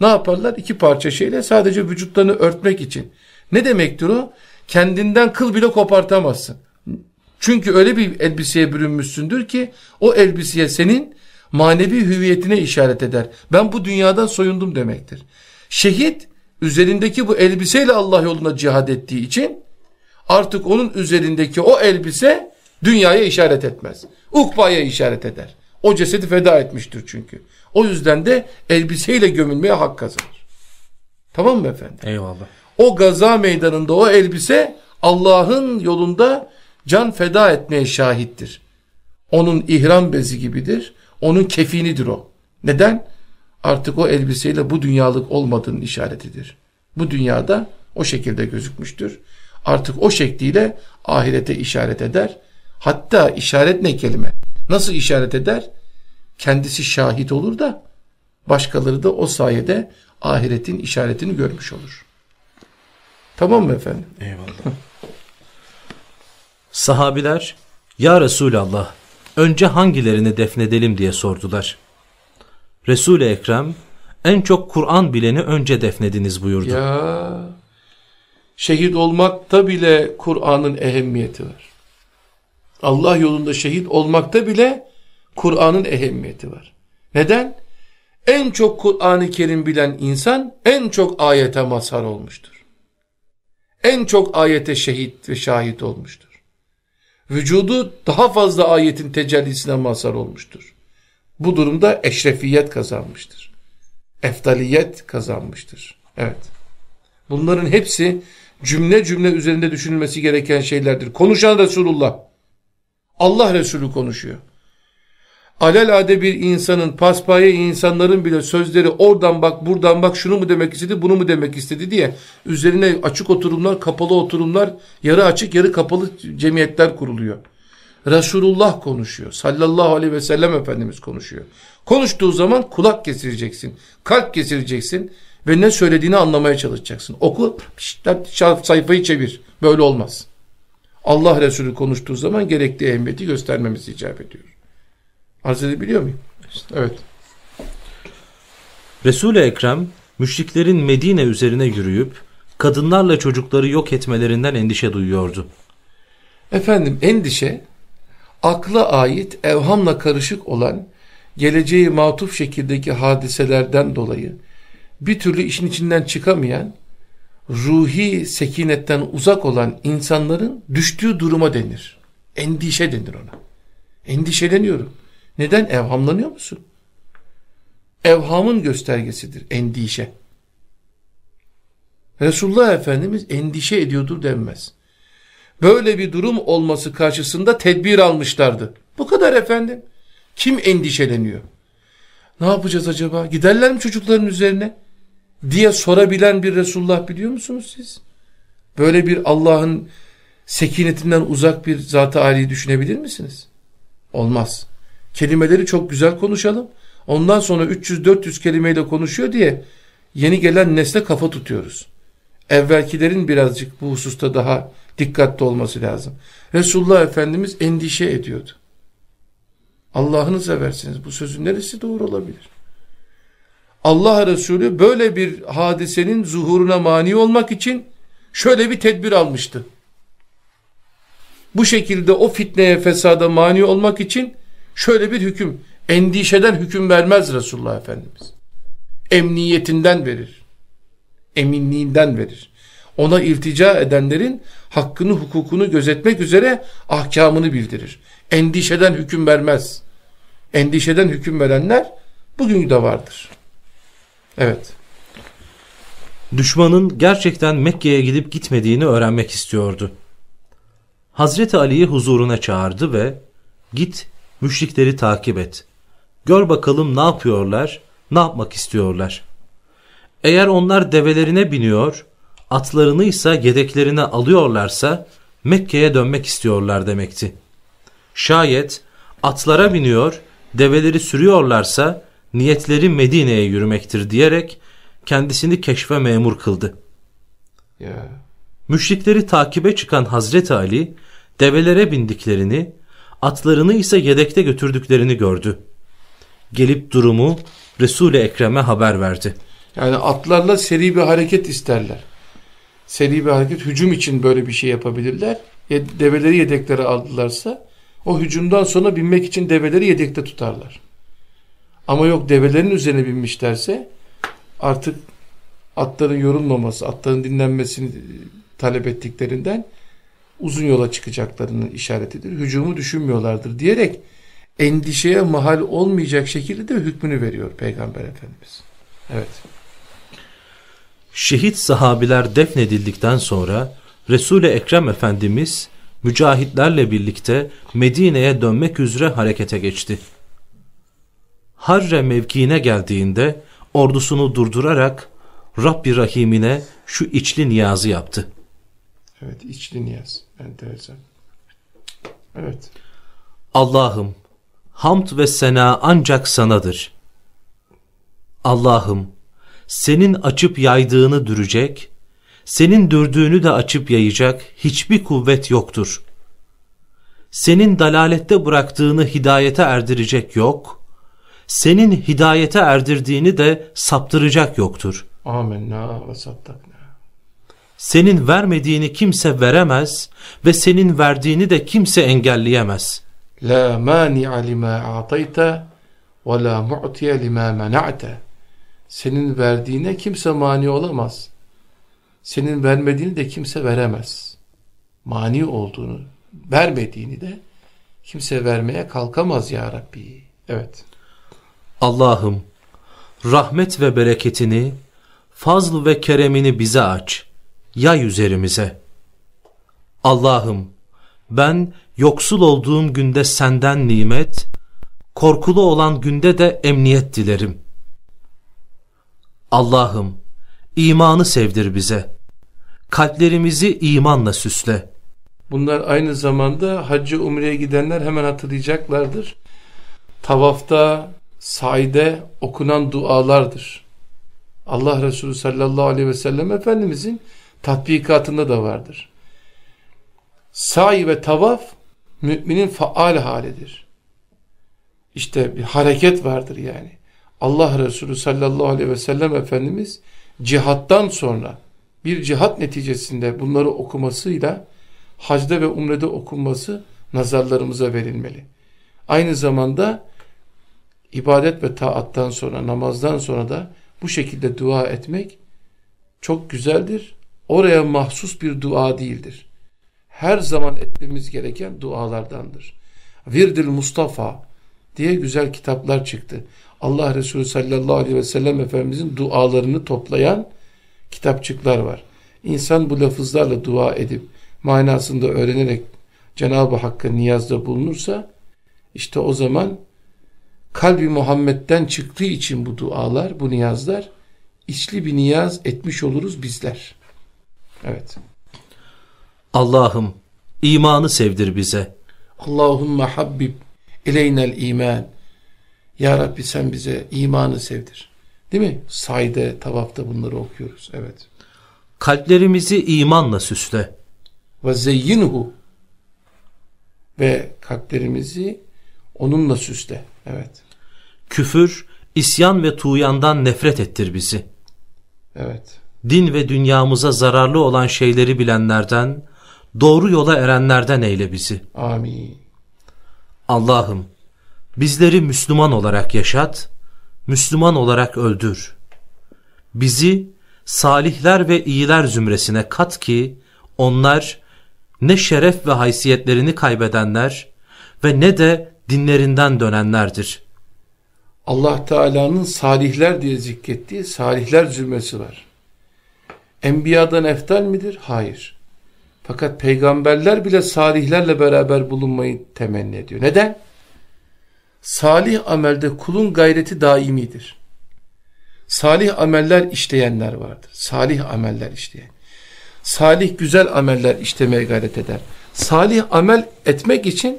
ne yaparlar? İki parça şeyle sadece vücutlarını örtmek için. Ne demektir o? Kendinden kıl bile kopartamazsın. Çünkü öyle bir elbiseye bürünmüşsündür ki o elbiseye senin manevi hüviyetine işaret eder. Ben bu dünyadan soyundum demektir. Şehit üzerindeki bu elbiseyle Allah yolunda cihad ettiği için artık onun üzerindeki o elbise dünyaya işaret etmez. Ukbaya işaret eder. O cesedi feda etmiştir çünkü. O yüzden de elbiseyle gömülmeye hak kazanır. Tamam mı efendim? Eyvallah. O gaza meydanında o elbise Allah'ın yolunda can feda etmeye şahittir. Onun ihram bezi gibidir. Onun kefinidir o. Neden? Artık o elbiseyle bu dünyalık olmadığının işaretidir. Bu dünyada o şekilde gözükmüştür. Artık o şekliyle ahirete işaret eder. Hatta işaret ne kelime? Nasıl işaret eder? Kendisi şahit olur da başkaları da o sayede ahiretin işaretini görmüş olur. Tamam mı efendim? Eyvallah. Sahabiler ya Resulallah önce hangilerini defnedelim diye sordular. Resul-i Ekrem en çok Kur'an bileni önce defnediniz buyurdu. Ya şehit olmakta bile Kur'an'ın ehemmiyeti var. Allah yolunda şehit olmakta bile Kur'an'ın ehemmiyeti var. Neden? En çok Kur'an-ı Kerim bilen insan en çok ayete mazhar olmuştur. En çok ayete şehit ve şahit olmuştur. Vücudu daha fazla ayetin tecellisine mazhar olmuştur. Bu durumda eşrefiyet kazanmıştır. Eftaliyet kazanmıştır. Evet. Bunların hepsi cümle cümle üzerinde düşünülmesi gereken şeylerdir. Konuşan Resulullah. Allah Resulü konuşuyor. Alelade bir insanın, paspaye insanların bile sözleri oradan bak, buradan bak, şunu mu demek istedi, bunu mu demek istedi diye üzerine açık oturumlar, kapalı oturumlar, yarı açık, yarı kapalı cemiyetler kuruluyor. Resulullah konuşuyor. Sallallahu aleyhi ve sellem Efendimiz konuşuyor. Konuştuğu zaman kulak kesireceksin, kalp kesireceksin ve ne söylediğini anlamaya çalışacaksın. Oku, sayfayı çevir. Böyle olmaz. Allah Resulü konuştuğu zaman gerekli ehemmiyeti göstermemiz icap ediyor. Arz edebiliyor muyum? Evet. Resul-i Ekrem müşriklerin Medine üzerine yürüyüp kadınlarla çocukları yok etmelerinden endişe duyuyordu. Efendim endişe akla ait evhamla karışık olan geleceği matuf şekildeki hadiselerden dolayı bir türlü işin içinden çıkamayan ruhi sekinetten uzak olan insanların düştüğü duruma denir. Endişe denir ona. Endişeleniyorum. Neden? Evhamlanıyor musun? Evhamın göstergesidir endişe. Resulullah Efendimiz endişe ediyordur denmez. Böyle bir durum olması karşısında tedbir almışlardı. Bu kadar efendim. Kim endişeleniyor? Ne yapacağız acaba? Giderler mi çocukların üzerine? Diye sorabilen bir Resulullah biliyor musunuz siz? Böyle bir Allah'ın sekinetinden uzak bir zat-ı düşünebilir misiniz? Olmaz. Kelimeleri çok güzel konuşalım. Ondan sonra 300-400 kelimeyle konuşuyor diye yeni gelen nesle kafa tutuyoruz. Evvelkilerin birazcık bu hususta daha dikkatli olması lazım. Resulullah Efendimiz endişe ediyordu. Allah'ını seversiniz. Bu sözün neresi doğru olabilir? Allah Resulü böyle bir hadisenin zuhuruna mani olmak için şöyle bir tedbir almıştı. Bu şekilde o fitneye fesada mani olmak için şöyle bir hüküm, endişeden hüküm vermez Resulullah Efendimiz. Emniyetinden verir. Eminliğinden verir. Ona iltica edenlerin hakkını hukukunu gözetmek üzere ahkamını bildirir. Endişeden hüküm vermez. Endişeden hüküm verenler bugün de vardır. Evet. Düşmanın gerçekten Mekke'ye gidip gitmediğini öğrenmek istiyordu. Hazreti Ali'yi huzuruna çağırdı ve git müşrikleri takip et. Gör bakalım ne yapıyorlar, ne yapmak istiyorlar. Eğer onlar develerine biniyor, atlarını ise yedeklerine alıyorlarsa Mekke'ye dönmek istiyorlar demekti. Şayet atlara biniyor, develeri sürüyorlarsa niyetleri Medine'ye yürümektir diyerek kendisini keşfe memur kıldı. Yeah. Müşrikleri takibe çıkan Hazreti Ali develere bindiklerini, atlarını ise yedekte götürdüklerini gördü. Gelip durumu Resul-i Ekrem'e haber verdi. Yani atlarla seri bir hareket isterler. Seri bir hareket hücum için böyle bir şey yapabilirler. Develeri yedeklere aldılarsa o hücumdan sonra binmek için develeri yedekte tutarlar. Ama yok develerin üzerine binmişlerse artık atların yorulmaması, atların dinlenmesini talep ettiklerinden uzun yola çıkacaklarının işaretidir. Hücumu düşünmüyorlardır diyerek endişeye mahal olmayacak şekilde de hükmünü veriyor Peygamber Efendimiz. Evet. Şehit sahabiler defnedildikten sonra Resul-i Ekrem Efendimiz mücahitlerle birlikte Medine'ye dönmek üzere harekete geçti. Harre mevkiine geldiğinde ordusunu durdurarak Rabbi Rahim'ine şu içli niyazı yaptı. Evet içli niyaz. Enteresan. Evet. Allah'ım hamd ve sena ancak sanadır. Allah'ım senin açıp yaydığını dürecek, senin dürdüğünü de açıp yayacak hiçbir kuvvet yoktur. Senin dalalette bıraktığını hidayete erdirecek yok, senin hidayete erdirdiğini de saptıracak yoktur. Amenna ve. Senin vermediğini kimse veremez ve senin verdiğini de kimse engelleyemez. La mani'a lima a'tayta ve la mu'tiye lima mena'te. Senin verdiğine kimse mani olamaz. Senin vermediğini de kimse veremez. Mani olduğunu, vermediğini de kimse vermeye kalkamaz ya Rabbi. Evet. Allah'ım rahmet ve bereketini, fazl ve keremini bize aç, yay üzerimize. Allah'ım ben yoksul olduğum günde senden nimet, korkulu olan günde de emniyet dilerim. Allah'ım imanı sevdir bize. Kalplerimizi imanla süsle. Bunlar aynı zamanda hacca umreye gidenler hemen hatırlayacaklardır. Tavafta, saide okunan dualardır. Allah Resulü sallallahu aleyhi ve sellem Efendimizin tatbikatında da vardır. Sa'i ve tavaf müminin faal halidir. İşte bir hareket vardır yani. Allah Resulü sallallahu aleyhi ve sellem Efendimiz cihattan sonra bir cihat neticesinde bunları okumasıyla hacda ve umrede okunması nazarlarımıza verilmeli. Aynı zamanda ibadet ve taattan sonra, namazdan sonra da bu şekilde dua etmek çok güzeldir. Oraya mahsus bir dua değildir. Her zaman etmemiz gereken dualardandır. Virdil Mustafa diye güzel kitaplar çıktı. Allah Resulü sallallahu aleyhi ve sellem Efendimizin dualarını toplayan kitapçıklar var. İnsan bu lafızlarla dua edip manasında öğrenerek Cenab-ı Hakk'a niyazda bulunursa işte o zaman kalbi Muhammed'den çıktığı için bu dualar, bu niyazlar içli bir niyaz etmiş oluruz bizler. Evet. Allah'ım imanı sevdir bize. Allahümme habbib ileynel iman. Ya Rabbi sen bize imanı sevdir. Değil mi? Sayde, tavafta bunları okuyoruz. Evet. Kalplerimizi imanla süsle. Ve zeyyinhu. Ve kalplerimizi onunla süsle. Evet. Küfür, isyan ve tuğyandan nefret ettir bizi. Evet. Din ve dünyamıza zararlı olan şeyleri bilenlerden, doğru yola erenlerden eyle bizi. Amin. Allah'ım, bizleri Müslüman olarak yaşat, Müslüman olarak öldür. Bizi salihler ve iyiler zümresine kat ki, onlar ne şeref ve haysiyetlerini kaybedenler ve ne de dinlerinden dönenlerdir. Allah Teala'nın salihler diye zikrettiği salihler zümresi var. Enbiyadan eftal midir? Hayır. Fakat peygamberler bile salihlerle beraber bulunmayı temenni ediyor. Neden? Salih amelde kulun gayreti daimidir. Salih ameller işleyenler vardır. Salih ameller işleyen. Salih güzel ameller işlemeye gayret eder. Salih amel etmek için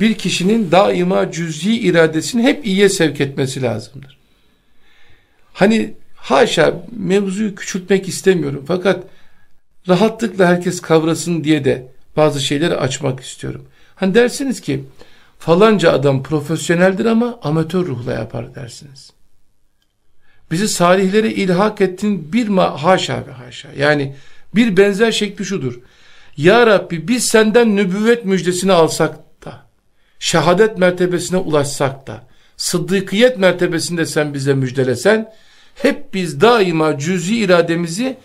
bir kişinin daima cüz'i iradesini hep iyiye sevk etmesi lazımdır. Hani haşa mevzuyu küçültmek istemiyorum fakat rahatlıkla herkes kavrasın diye de bazı şeyleri açmak istiyorum. Hani dersiniz ki falanca adam profesyoneldir ama amatör ruhla yapar dersiniz. Bizi salihlere ilhak ettin bir ma haşa ve haşa. Yani bir benzer şekli şudur. Ya Rabbi biz senden nübüvvet müjdesini alsak da, şehadet mertebesine ulaşsak da, sıddıkiyet mertebesinde sen bize müjdelesen, hep biz daima cüzi irademizi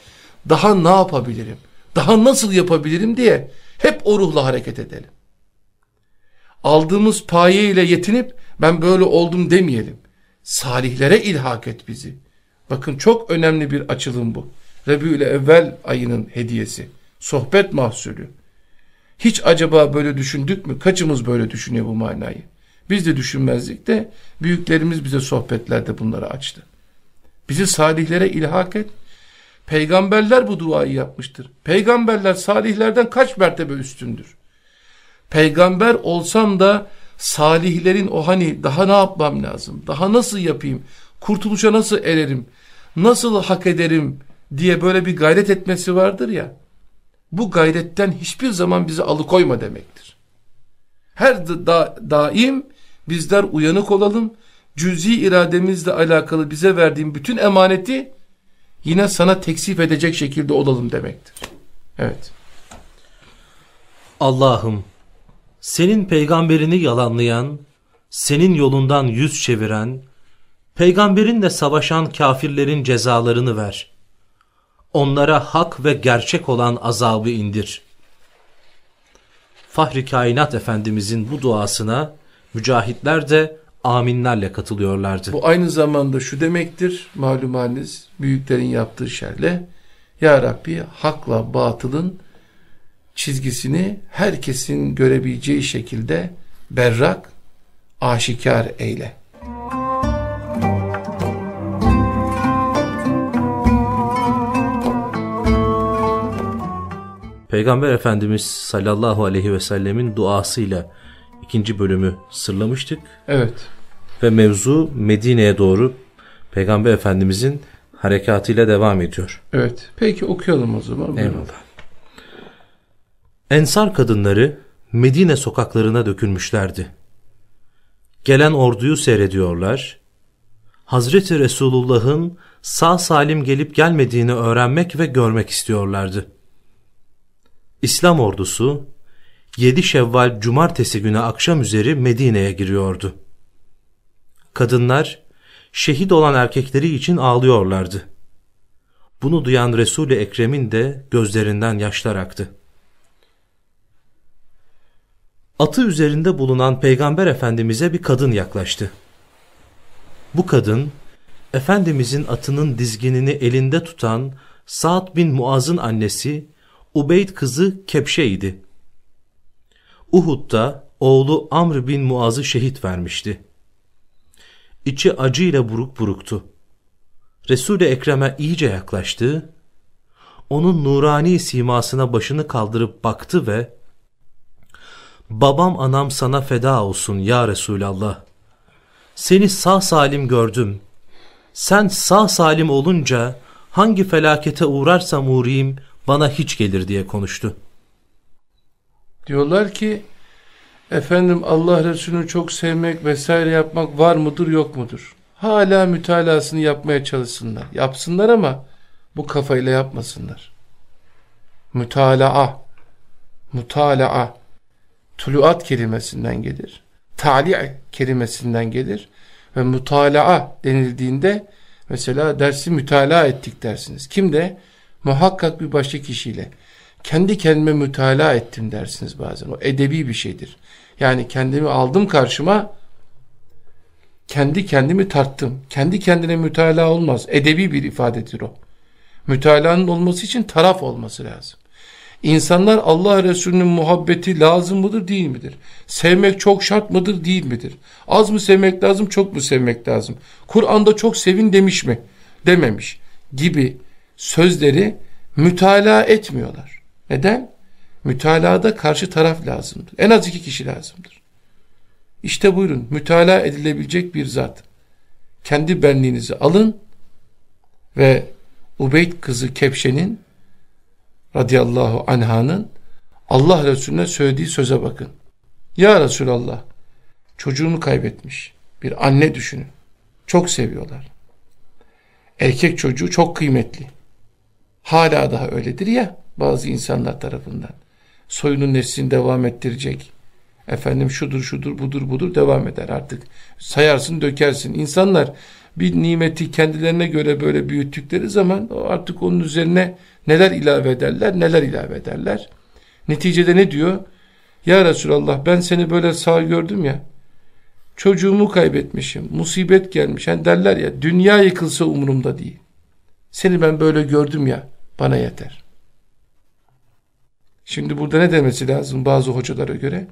daha ne yapabilirim, daha nasıl yapabilirim diye hep o ruhla hareket edelim. Aldığımız paye ile yetinip ben böyle oldum demeyelim. Salihlere ilhak et bizi. Bakın çok önemli bir açılım bu. Rebül evvel ayının hediyesi. Sohbet mahsulü. Hiç acaba böyle düşündük mü? Kaçımız böyle düşünüyor bu manayı? Biz de düşünmezdik de büyüklerimiz bize sohbetlerde bunları açtı. Bizi salihlere ilhak et. Peygamberler bu duayı yapmıştır. Peygamberler salihlerden kaç mertebe üstündür? Peygamber olsam da salihlerin o hani daha ne yapmam lazım? Daha nasıl yapayım? Kurtuluşa nasıl ererim? Nasıl hak ederim diye böyle bir gayret etmesi vardır ya. Bu gayretten hiçbir zaman bizi alıkoyma demektir. Her da, daim bizler uyanık olalım. Cüzi irademizle alakalı bize verdiğin bütün emaneti yine sana teksif edecek şekilde olalım demektir. Evet. Allah'ım senin peygamberini yalanlayan, senin yolundan yüz çeviren, peygamberinle savaşan kafirlerin cezalarını ver. Onlara hak ve gerçek olan azabı indir. Fahri Kainat Efendimizin bu duasına mücahitler de aminlerle katılıyorlardı. Bu aynı zamanda şu demektir malum haliniz büyüklerin yaptığı şerle Ya Rabbi hakla batılın çizgisini herkesin görebileceği şekilde berrak, aşikar eyle. Peygamber Efendimiz sallallahu aleyhi ve sellemin duasıyla ikinci bölümü sırlamıştık. Evet. Ve mevzu Medine'ye doğru Peygamber Efendimizin harekatıyla devam ediyor. Evet. Peki okuyalım o zaman. Eyvallah. Ensar kadınları Medine sokaklarına dökülmüşlerdi. Gelen orduyu seyrediyorlar. Hazreti Resulullah'ın sağ salim gelip gelmediğini öğrenmek ve görmek istiyorlardı. İslam ordusu 7 Şevval Cumartesi günü akşam üzeri Medine'ye giriyordu. Kadınlar şehit olan erkekleri için ağlıyorlardı. Bunu duyan Resul-i Ekrem'in de gözlerinden yaşlar aktı. Atı üzerinde bulunan Peygamber Efendimiz'e bir kadın yaklaştı. Bu kadın, Efendimizin atının dizginini elinde tutan Sa'd bin Muaz'ın annesi Ubeyd kızı Kepşe idi. Uhud'da oğlu Amr bin Muaz'ı şehit vermişti. İçi acıyla buruk buruktu. Resul-i Ekrem'e iyice yaklaştı, onun nurani simasına başını kaldırıp baktı ve ''Babam anam sana feda olsun ya Resulallah. Seni sağ salim gördüm. Sen sağ salim olunca hangi felakete uğrarsam uğrayayım bana hiç gelir diye konuştu. Diyorlar ki efendim Allah Resulü'nü çok sevmek vesaire yapmak var mıdır yok mudur? Hala mütalasını yapmaya çalışsınlar. Yapsınlar ama bu kafayla yapmasınlar. Mütalaa, mutalaa, tuluat kelimesinden gelir. Tali' kelimesinden gelir. Ve mutalaa denildiğinde mesela dersi mütalaa ettik dersiniz. Kimde? muhakkak bir başka kişiyle kendi kendime mütalaa ettim dersiniz bazen. O edebi bir şeydir. Yani kendimi aldım karşıma kendi kendimi tarttım. Kendi kendine mütalaa olmaz. Edebi bir ifadedir o. Mütalaanın olması için taraf olması lazım. İnsanlar Allah Resulü'nün muhabbeti lazım mıdır değil midir? Sevmek çok şart mıdır değil midir? Az mı sevmek lazım çok mu sevmek lazım? Kur'an'da çok sevin demiş mi? Dememiş gibi sözleri mütalaa etmiyorlar. Neden? Mütalada karşı taraf lazımdır. En az iki kişi lazımdır. İşte buyurun mütalaa edilebilecek bir zat. Kendi benliğinizi alın ve Ubeyd kızı Kepşe'nin radıyallahu anhanın Allah Resulüne söylediği söze bakın. Ya Resulallah çocuğunu kaybetmiş bir anne düşünün. Çok seviyorlar. Erkek çocuğu çok kıymetli. Hala daha öyledir ya bazı insanlar tarafından. Soyunun neslini devam ettirecek. Efendim şudur şudur budur budur devam eder artık. Sayarsın dökersin. İnsanlar bir nimeti kendilerine göre böyle büyüttükleri zaman artık onun üzerine neler ilave ederler neler ilave ederler. Neticede ne diyor? Ya Resulallah ben seni böyle sağ gördüm ya. Çocuğumu kaybetmişim. Musibet gelmiş. Yani derler ya dünya yıkılsa umurumda değil. Seni ben böyle gördüm ya. Bana yeter. Şimdi burada ne demesi lazım bazı hocalara göre?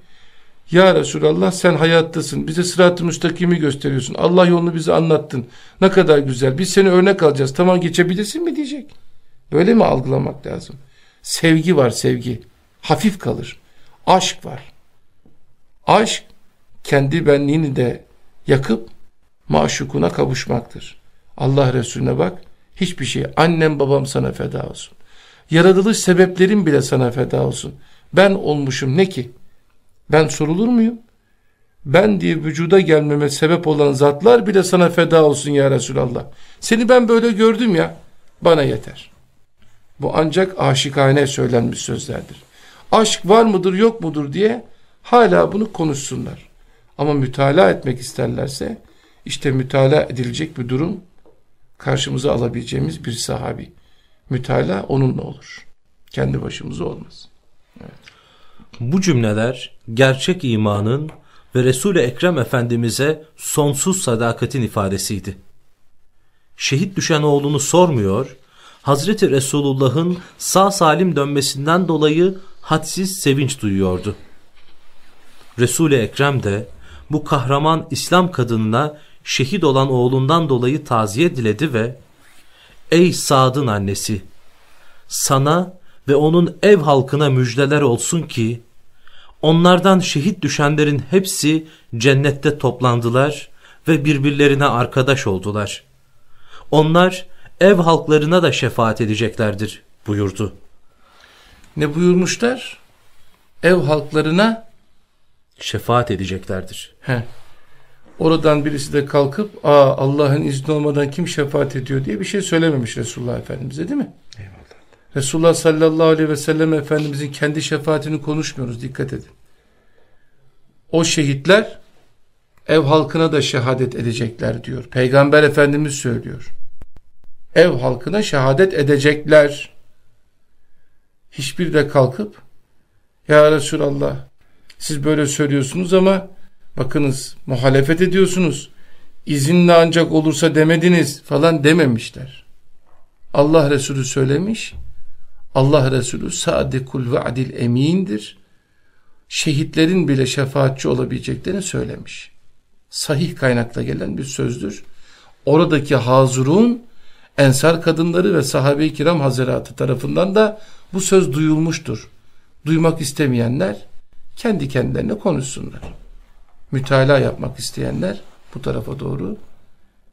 Ya Resulallah sen hayattasın. Bize sırat-ı müstakimi gösteriyorsun. Allah yolunu bize anlattın. Ne kadar güzel. Biz seni örnek alacağız. Tamam geçebilirsin mi diyecek. Böyle mi algılamak lazım? Sevgi var sevgi. Hafif kalır. Aşk var. Aşk kendi benliğini de yakıp maşukuna kavuşmaktır. Allah Resulüne bak Hiçbir şey. Annem babam sana feda olsun. Yaratılış sebeplerim bile sana feda olsun. Ben olmuşum ne ki? Ben sorulur muyum? Ben diye vücuda gelmeme sebep olan zatlar bile sana feda olsun ya Resulallah. Seni ben böyle gördüm ya. Bana yeter. Bu ancak aşikane söylenmiş sözlerdir. Aşk var mıdır yok mudur diye hala bunu konuşsunlar. Ama mütalaa etmek isterlerse işte mütalaa edilecek bir durum karşımıza alabileceğimiz bir sahabi. Mütala onunla olur. Kendi başımıza olmaz. Evet. Bu cümleler gerçek imanın ve Resul-i Ekrem Efendimiz'e sonsuz sadakatin ifadesiydi. Şehit düşen oğlunu sormuyor, Hazreti Resulullah'ın sağ salim dönmesinden dolayı hadsiz sevinç duyuyordu. Resul-i Ekrem de bu kahraman İslam kadınına şehit olan oğlundan dolayı taziye diledi ve Ey Sad'ın annesi! Sana ve onun ev halkına müjdeler olsun ki onlardan şehit düşenlerin hepsi cennette toplandılar ve birbirlerine arkadaş oldular. Onlar ev halklarına da şefaat edeceklerdir buyurdu. Ne buyurmuşlar? Ev halklarına şefaat edeceklerdir. He. Oradan birisi de kalkıp Aa, Allah'ın izni olmadan kim şefaat ediyor diye bir şey söylememiş Resulullah Efendimiz'e değil mi? Eyvallah. Resulullah sallallahu aleyhi ve sellem Efendimiz'in kendi şefaatini konuşmuyoruz dikkat edin. O şehitler ev halkına da şehadet edecekler diyor. Peygamber Efendimiz söylüyor. Ev halkına şehadet edecekler. Hiçbir de kalkıp Ya Resulallah siz böyle söylüyorsunuz ama bakınız muhalefet ediyorsunuz. İzinle ancak olursa demediniz falan dememişler. Allah Resulü söylemiş. Allah Resulü sadikul vaadil emindir. Şehitlerin bile şefaatçi olabileceklerini söylemiş. Sahih kaynakla gelen bir sözdür. Oradaki hazurun ensar kadınları ve sahabe-i kiram haziratı tarafından da bu söz duyulmuştur. Duymak istemeyenler kendi kendilerine konuşsunlar. Mütalaa yapmak isteyenler bu tarafa doğru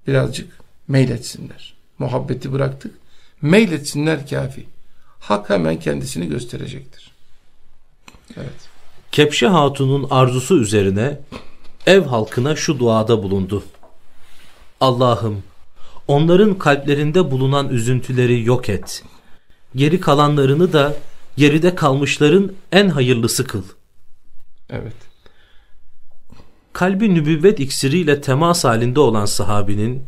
birazcık meyletsinler. Muhabbeti bıraktık. Meyletsinler kafi. Hak hemen kendisini gösterecektir. Evet. Kepşe Hatun'un arzusu üzerine ev halkına şu duada bulundu. Allah'ım onların kalplerinde bulunan üzüntüleri yok et. Geri kalanlarını da geride kalmışların en hayırlısı kıl. Evet. Kalbi nübüvvet iksiriyle temas halinde olan sahabinin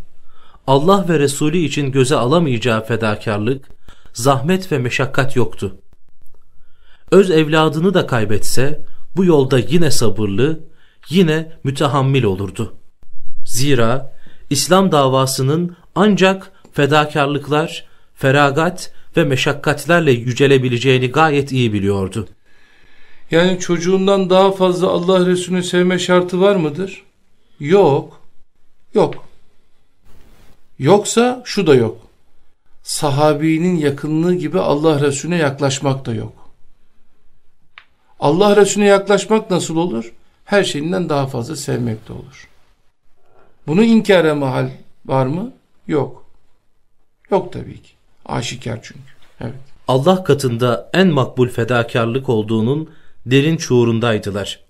Allah ve Resulü için göze alamayacağı fedakarlık, zahmet ve meşakkat yoktu. Öz evladını da kaybetse bu yolda yine sabırlı, yine mütehammil olurdu. Zira İslam davasının ancak fedakarlıklar, feragat ve meşakkatlerle yücelebileceğini gayet iyi biliyordu. Yani çocuğundan daha fazla Allah Resulü'nü sevme şartı var mıdır? Yok. Yok. Yoksa şu da yok. Sahabinin yakınlığı gibi Allah Resulüne yaklaşmak da yok. Allah Resulüne yaklaşmak nasıl olur? Her şeyinden daha fazla sevmek de olur. Bunu inkar mahal var mı? Yok. Yok tabii ki. Aşikar çünkü. Evet. Allah katında en makbul fedakarlık olduğunun derin çuğurundaydılar.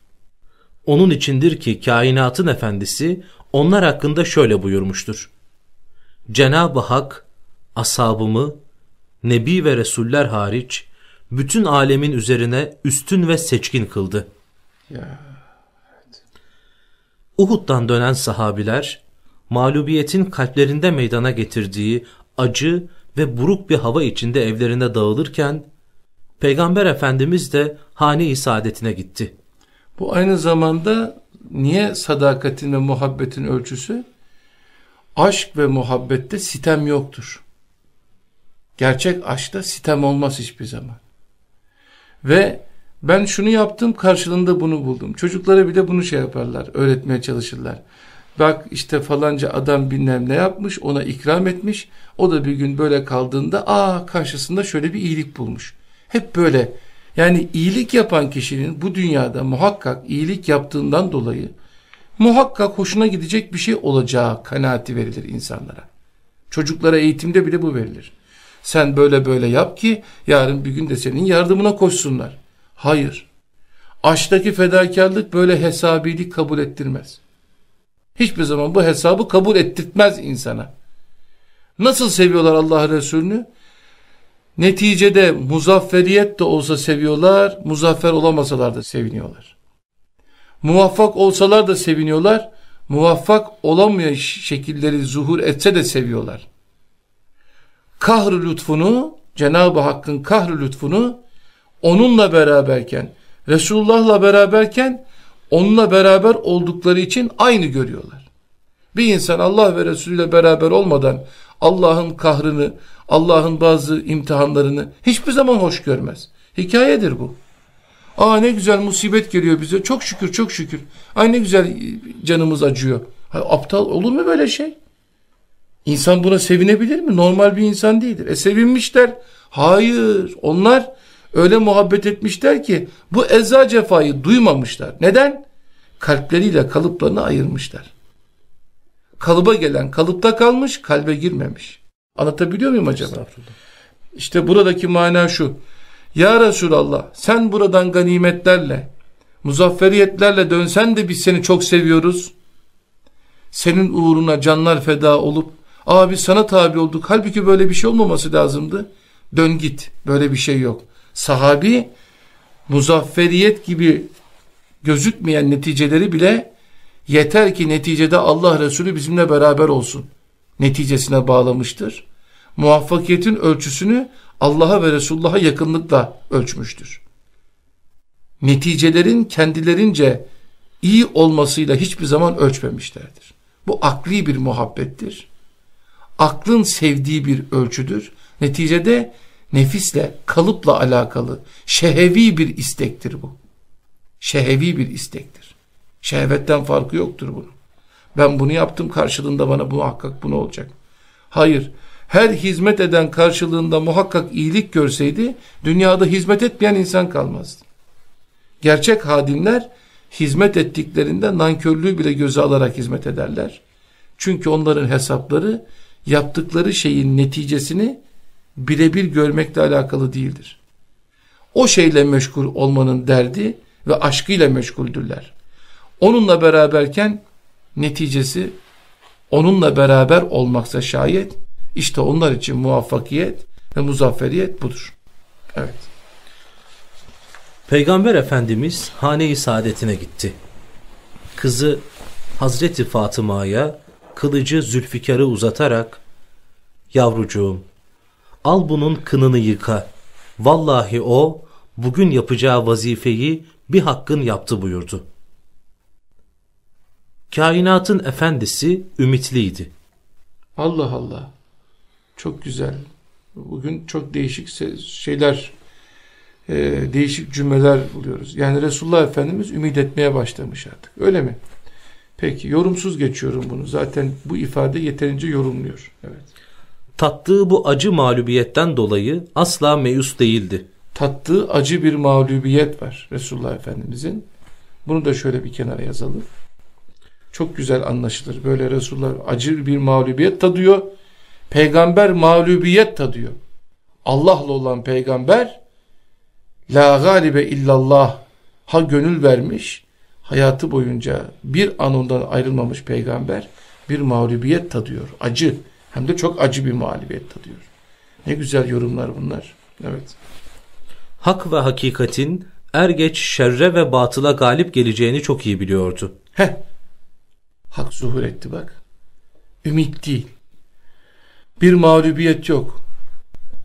Onun içindir ki kainatın efendisi onlar hakkında şöyle buyurmuştur. Cenab-ı Hak ashabımı Nebi ve Resuller hariç bütün alemin üzerine üstün ve seçkin kıldı. Ya, evet. Uhud'dan dönen sahabiler mağlubiyetin kalplerinde meydana getirdiği acı ve buruk bir hava içinde evlerine dağılırken Peygamber Efendimiz de hane-i saadetine gitti. Bu aynı zamanda niye sadakatin ve muhabbetin ölçüsü? Aşk ve muhabbette sitem yoktur. Gerçek aşkta sitem olmaz hiçbir zaman. Ve ben şunu yaptım karşılığında bunu buldum. Çocuklara bile bunu şey yaparlar, öğretmeye çalışırlar. Bak işte falanca adam bilmem ne yapmış, ona ikram etmiş. O da bir gün böyle kaldığında aa karşısında şöyle bir iyilik bulmuş. Hep böyle. Yani iyilik yapan kişinin bu dünyada muhakkak iyilik yaptığından dolayı muhakkak hoşuna gidecek bir şey olacağı kanaati verilir insanlara. Çocuklara eğitimde bile bu verilir. Sen böyle böyle yap ki yarın bir gün de senin yardımına koşsunlar. Hayır. Aşktaki fedakarlık böyle hesabilik kabul ettirmez. Hiçbir zaman bu hesabı kabul ettirtmez insana. Nasıl seviyorlar Allah Resulü'nü? Neticede muzafferiyet de olsa seviyorlar, muzaffer olamasalar da seviniyorlar. Muvaffak olsalar da seviniyorlar, muvaffak olamayan şekilleri zuhur etse de seviyorlar. Kahr lütfunu, Cenab-ı Hakk'ın kahr lütfunu onunla beraberken, Resulullah'la beraberken onunla beraber oldukları için aynı görüyorlar. Bir insan Allah ve Resulü ile beraber olmadan Allah'ın kahrını, Allah'ın bazı imtihanlarını hiçbir zaman hoş görmez. Hikayedir bu. Aa ne güzel musibet geliyor bize. Çok şükür çok şükür. Ay ne güzel canımız acıyor. Ha, aptal olur mu böyle şey? İnsan buna sevinebilir mi? Normal bir insan değildir. E sevinmişler. Hayır. Onlar öyle muhabbet etmişler ki bu eza cefayı duymamışlar. Neden? Kalpleriyle kalıplarını ayırmışlar. Kalıba gelen kalıpta kalmış, kalbe girmemiş. Anlatabiliyor muyum acaba? İşte buradaki mana şu. Ya Resulallah sen buradan ganimetlerle, muzafferiyetlerle dönsen de biz seni çok seviyoruz. Senin uğruna canlar feda olup, aa biz sana tabi olduk. Halbuki böyle bir şey olmaması lazımdı. Dön git. Böyle bir şey yok. Sahabi muzafferiyet gibi gözükmeyen neticeleri bile yeter ki neticede Allah Resulü bizimle beraber olsun. Neticesine bağlamıştır. Muvaffakiyetin ölçüsünü Allah'a ve Resulullah'a yakınlıkla ölçmüştür. Neticelerin kendilerince iyi olmasıyla hiçbir zaman ölçmemişlerdir. Bu akli bir muhabbettir. Aklın sevdiği bir ölçüdür. Neticede nefisle, kalıpla alakalı şehevi bir istektir bu. Şehevi bir istektir. Şehvetten farkı yoktur bunun. Ben bunu yaptım karşılığında bana muhakkak bunu olacak. Hayır. Her hizmet eden karşılığında muhakkak iyilik görseydi dünyada hizmet etmeyen insan kalmazdı. Gerçek hadimler hizmet ettiklerinde nankörlüğü bile göze alarak hizmet ederler. Çünkü onların hesapları yaptıkları şeyin neticesini birebir görmekle alakalı değildir. O şeyle meşgul olmanın derdi ve aşkıyla meşguldürler. Onunla beraberken neticesi onunla beraber olmaksa şayet işte onlar için muvaffakiyet ve muzafferiyet budur. Evet. Peygamber Efendimiz hane-i saadetine gitti. Kızı Hazreti Fatıma'ya kılıcı Zülfikar'ı uzatarak yavrucuğum al bunun kınını yıka. Vallahi o bugün yapacağı vazifeyi bir hakkın yaptı buyurdu. Kainatın efendisi ümitliydi. Allah Allah. Çok güzel. Bugün çok değişik şeyler, e, değişik cümleler buluyoruz. Yani Resulullah Efendimiz ümit etmeye başlamış artık. Öyle mi? Peki yorumsuz geçiyorum bunu. Zaten bu ifade yeterince yorumluyor. Evet. Tattığı bu acı mağlubiyetten dolayı asla meyus değildi. Tattığı acı bir mağlubiyet var Resulullah Efendimizin. Bunu da şöyle bir kenara yazalım. Çok güzel anlaşılır. Böyle Resulullah acı bir mağlubiyet tadıyor. Peygamber mağlubiyet tadıyor. Allah'la olan peygamber la galibe illallah ha gönül vermiş hayatı boyunca bir an ondan ayrılmamış peygamber bir mağlubiyet tadıyor. Acı. Hem de çok acı bir mağlubiyet tadıyor. Ne güzel yorumlar bunlar. Evet. Hak ve hakikatin er geç şerre ve batıla galip geleceğini çok iyi biliyordu. Heh. Hak zuhur etti bak. Ümit değil. Bir mağlubiyet yok.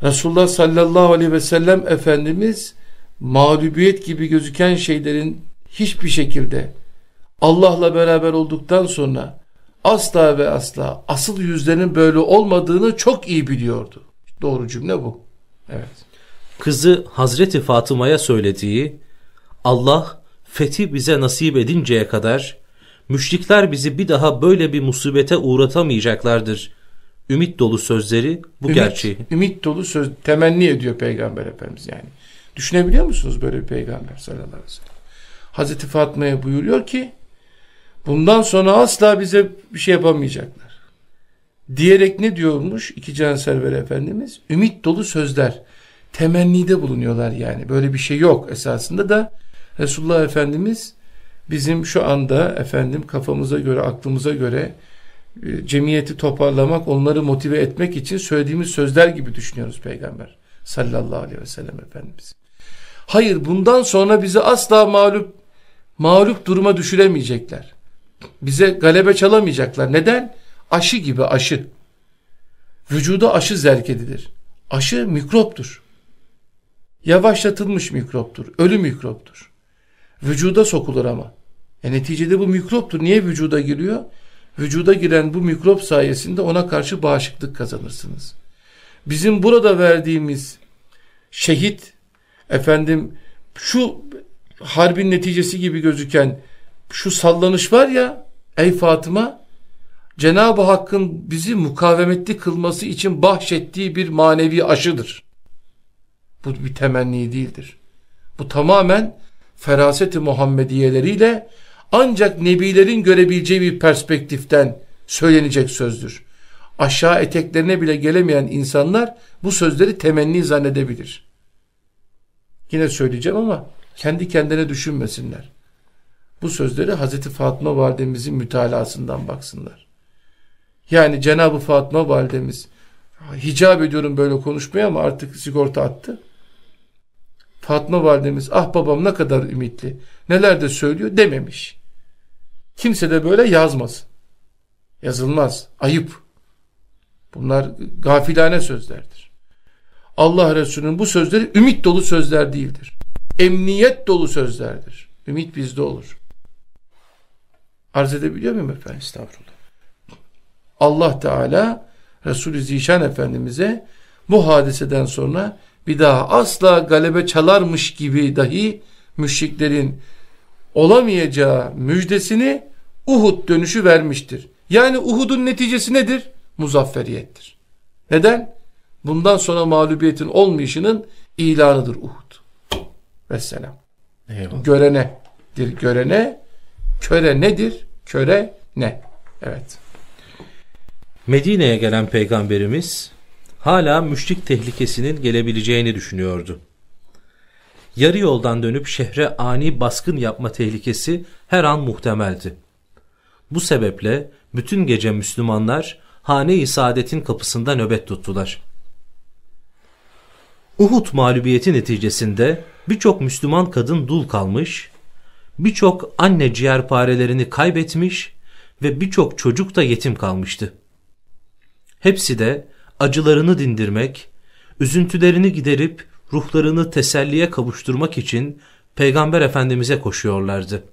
Resulullah sallallahu aleyhi ve sellem Efendimiz mağlubiyet gibi gözüken şeylerin hiçbir şekilde Allah'la beraber olduktan sonra asla ve asla asıl yüzlerinin böyle olmadığını çok iyi biliyordu. Doğru cümle bu. Evet. Kızı Hazreti Fatıma'ya söylediği Allah fethi bize nasip edinceye kadar müşrikler bizi bir daha böyle bir musibete uğratamayacaklardır. Ümit dolu sözleri bu ümit, gerçeği. Ümit dolu söz temenni ediyor Peygamber Efendimiz yani. Düşünebiliyor musunuz böyle bir peygamber sallallahu aleyhi ve sellem? Hazreti Fatma'ya buyuruyor ki bundan sonra asla bize bir şey yapamayacaklar. Diyerek ne diyormuş iki can server efendimiz? Ümit dolu sözler. Temennide bulunuyorlar yani. Böyle bir şey yok esasında da Resulullah Efendimiz bizim şu anda efendim kafamıza göre aklımıza göre e, cemiyeti toparlamak onları motive etmek için söylediğimiz sözler gibi düşünüyoruz peygamber sallallahu aleyhi ve sellem efendimiz. Hayır bundan sonra bizi asla mağlup mağlup duruma düşüremeyecekler. Bize galebe çalamayacaklar. Neden? Aşı gibi aşı. Vücuda aşı zerk edilir. Aşı mikroptur. Yavaşlatılmış mikroptur. Ölü mikroptur. Vücuda sokulur ama. E neticede bu mikroptur. Niye vücuda giriyor? Vücuda giren bu mikrop sayesinde ona karşı bağışıklık kazanırsınız. Bizim burada verdiğimiz şehit efendim şu harbin neticesi gibi gözüken şu sallanış var ya Ey Fatıma Cenab-ı Hakk'ın bizi mukavemetli kılması için bahşettiği bir manevi aşıdır. Bu bir temenni değildir. Bu tamamen feraseti Muhammediyeleriyle ancak nebilerin görebileceği bir perspektiften söylenecek sözdür. Aşağı eteklerine bile gelemeyen insanlar bu sözleri temenni zannedebilir. Yine söyleyeceğim ama kendi kendine düşünmesinler. Bu sözleri Hazreti Fatıma validemizin mütalasından baksınlar. Yani Cenab-ı Fatıma validemiz hicap ediyorum böyle konuşmaya ama artık sigorta attı. Fatma validemiz ah babam ne kadar ümitli neler de söylüyor dememiş. Kimse de böyle yazmaz. Yazılmaz. Ayıp. Bunlar gafilane sözlerdir. Allah Resulü'nün bu sözleri ümit dolu sözler değildir. Emniyet dolu sözlerdir. Ümit bizde olur. Arz edebiliyor muyum efendim? Estağfurullah. Allah Teala Resulü Zişan Efendimiz'e bu hadiseden sonra bir daha asla galebe çalarmış gibi dahi müşriklerin olamayacağı müjdesini Uhud dönüşü vermiştir. Yani Uhud'un neticesi nedir? Muzafferiyettir. Neden? Bundan sonra mağlubiyetin olmayışının ilanıdır Uhud. Vesselam. Eyvallah. Görenedir. Görene, köre nedir? Köre ne? Evet. Medine'ye gelen peygamberimiz hala müşrik tehlikesinin gelebileceğini düşünüyordu. Yarı yoldan dönüp şehre ani baskın yapma tehlikesi her an muhtemeldi. Bu sebeple bütün gece Müslümanlar hane-i saadetin kapısında nöbet tuttular. Uhud mağlubiyeti neticesinde birçok Müslüman kadın dul kalmış, birçok anne ciğerparelerini kaybetmiş ve birçok çocuk da yetim kalmıştı. Hepsi de acılarını dindirmek, üzüntülerini giderip ruhlarını teselliye kavuşturmak için Peygamber Efendimiz'e koşuyorlardı.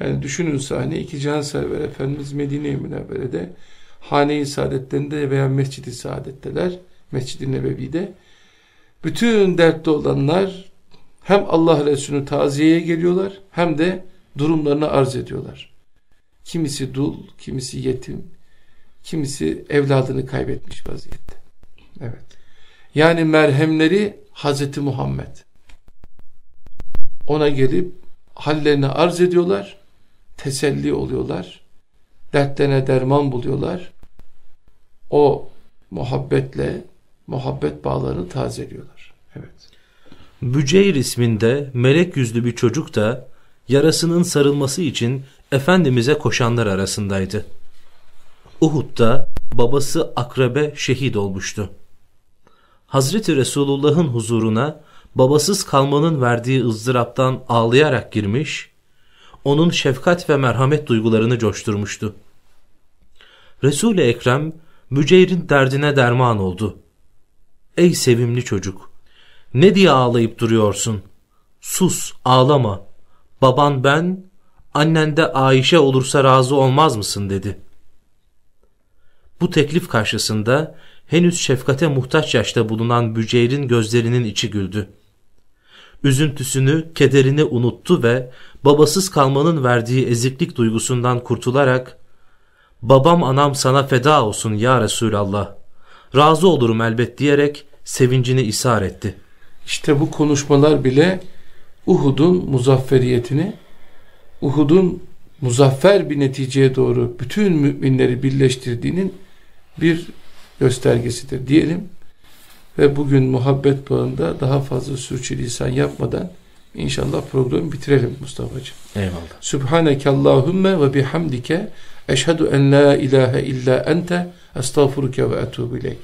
Yani düşünün sahne iki can server Efendimiz Medine-i Münevvere'de Hane-i Saadetlerinde veya Mescid-i Saadetteler, Mescid-i Nebevi'de bütün dertte olanlar hem Allah Resulü'nü taziyeye geliyorlar hem de durumlarını arz ediyorlar. Kimisi dul, kimisi yetim, kimisi evladını kaybetmiş vaziyette. Evet. Yani merhemleri Hazreti Muhammed. Ona gelip hallerini arz ediyorlar, teselli oluyorlar, dertlerine derman buluyorlar. O muhabbetle muhabbet bağlarını tazeliyorlar. Evet. Büceyr isminde melek yüzlü bir çocuk da yarasının sarılması için Efendimiz'e koşanlar arasındaydı. Uhud'da babası Akrabe şehit olmuştu. Hazreti Resulullah'ın huzuruna babasız kalmanın verdiği ızdıraptan ağlayarak girmiş, onun şefkat ve merhamet duygularını coşturmuştu. Resul-i Ekrem Müceyr'in derdine derman oldu. Ey sevimli çocuk! Ne diye ağlayıp duruyorsun? Sus, ağlama. Baban ben, annen de Ayşe olursa razı olmaz mısın dedi. Bu teklif karşısında henüz şefkate muhtaç yaşta bulunan Büceyr'in gözlerinin içi güldü. Üzüntüsünü, kederini unuttu ve babasız kalmanın verdiği eziklik duygusundan kurtularak ''Babam anam sana feda olsun ya Resulallah, razı olurum elbet'' diyerek sevincini ishar etti. İşte bu konuşmalar bile Uhud'un muzafferiyetini, Uhud'un muzaffer bir neticeye doğru bütün müminleri birleştirdiğinin bir göstergesidir diyelim. Ve bugün muhabbet bağında daha fazla sürçülisan yapmadan inşallah programı bitirelim Mustafa'cığım. Eyvallah. Sübhaneke Allahümme ve bihamdike eşhedü en la ilahe illa ente estağfuruke ve etubu ileyk.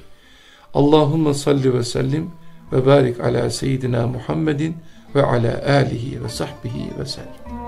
Allahümme salli ve sellim ve barik ala seyyidina Muhammedin ve ala alihi ve sahbihi ve sellem.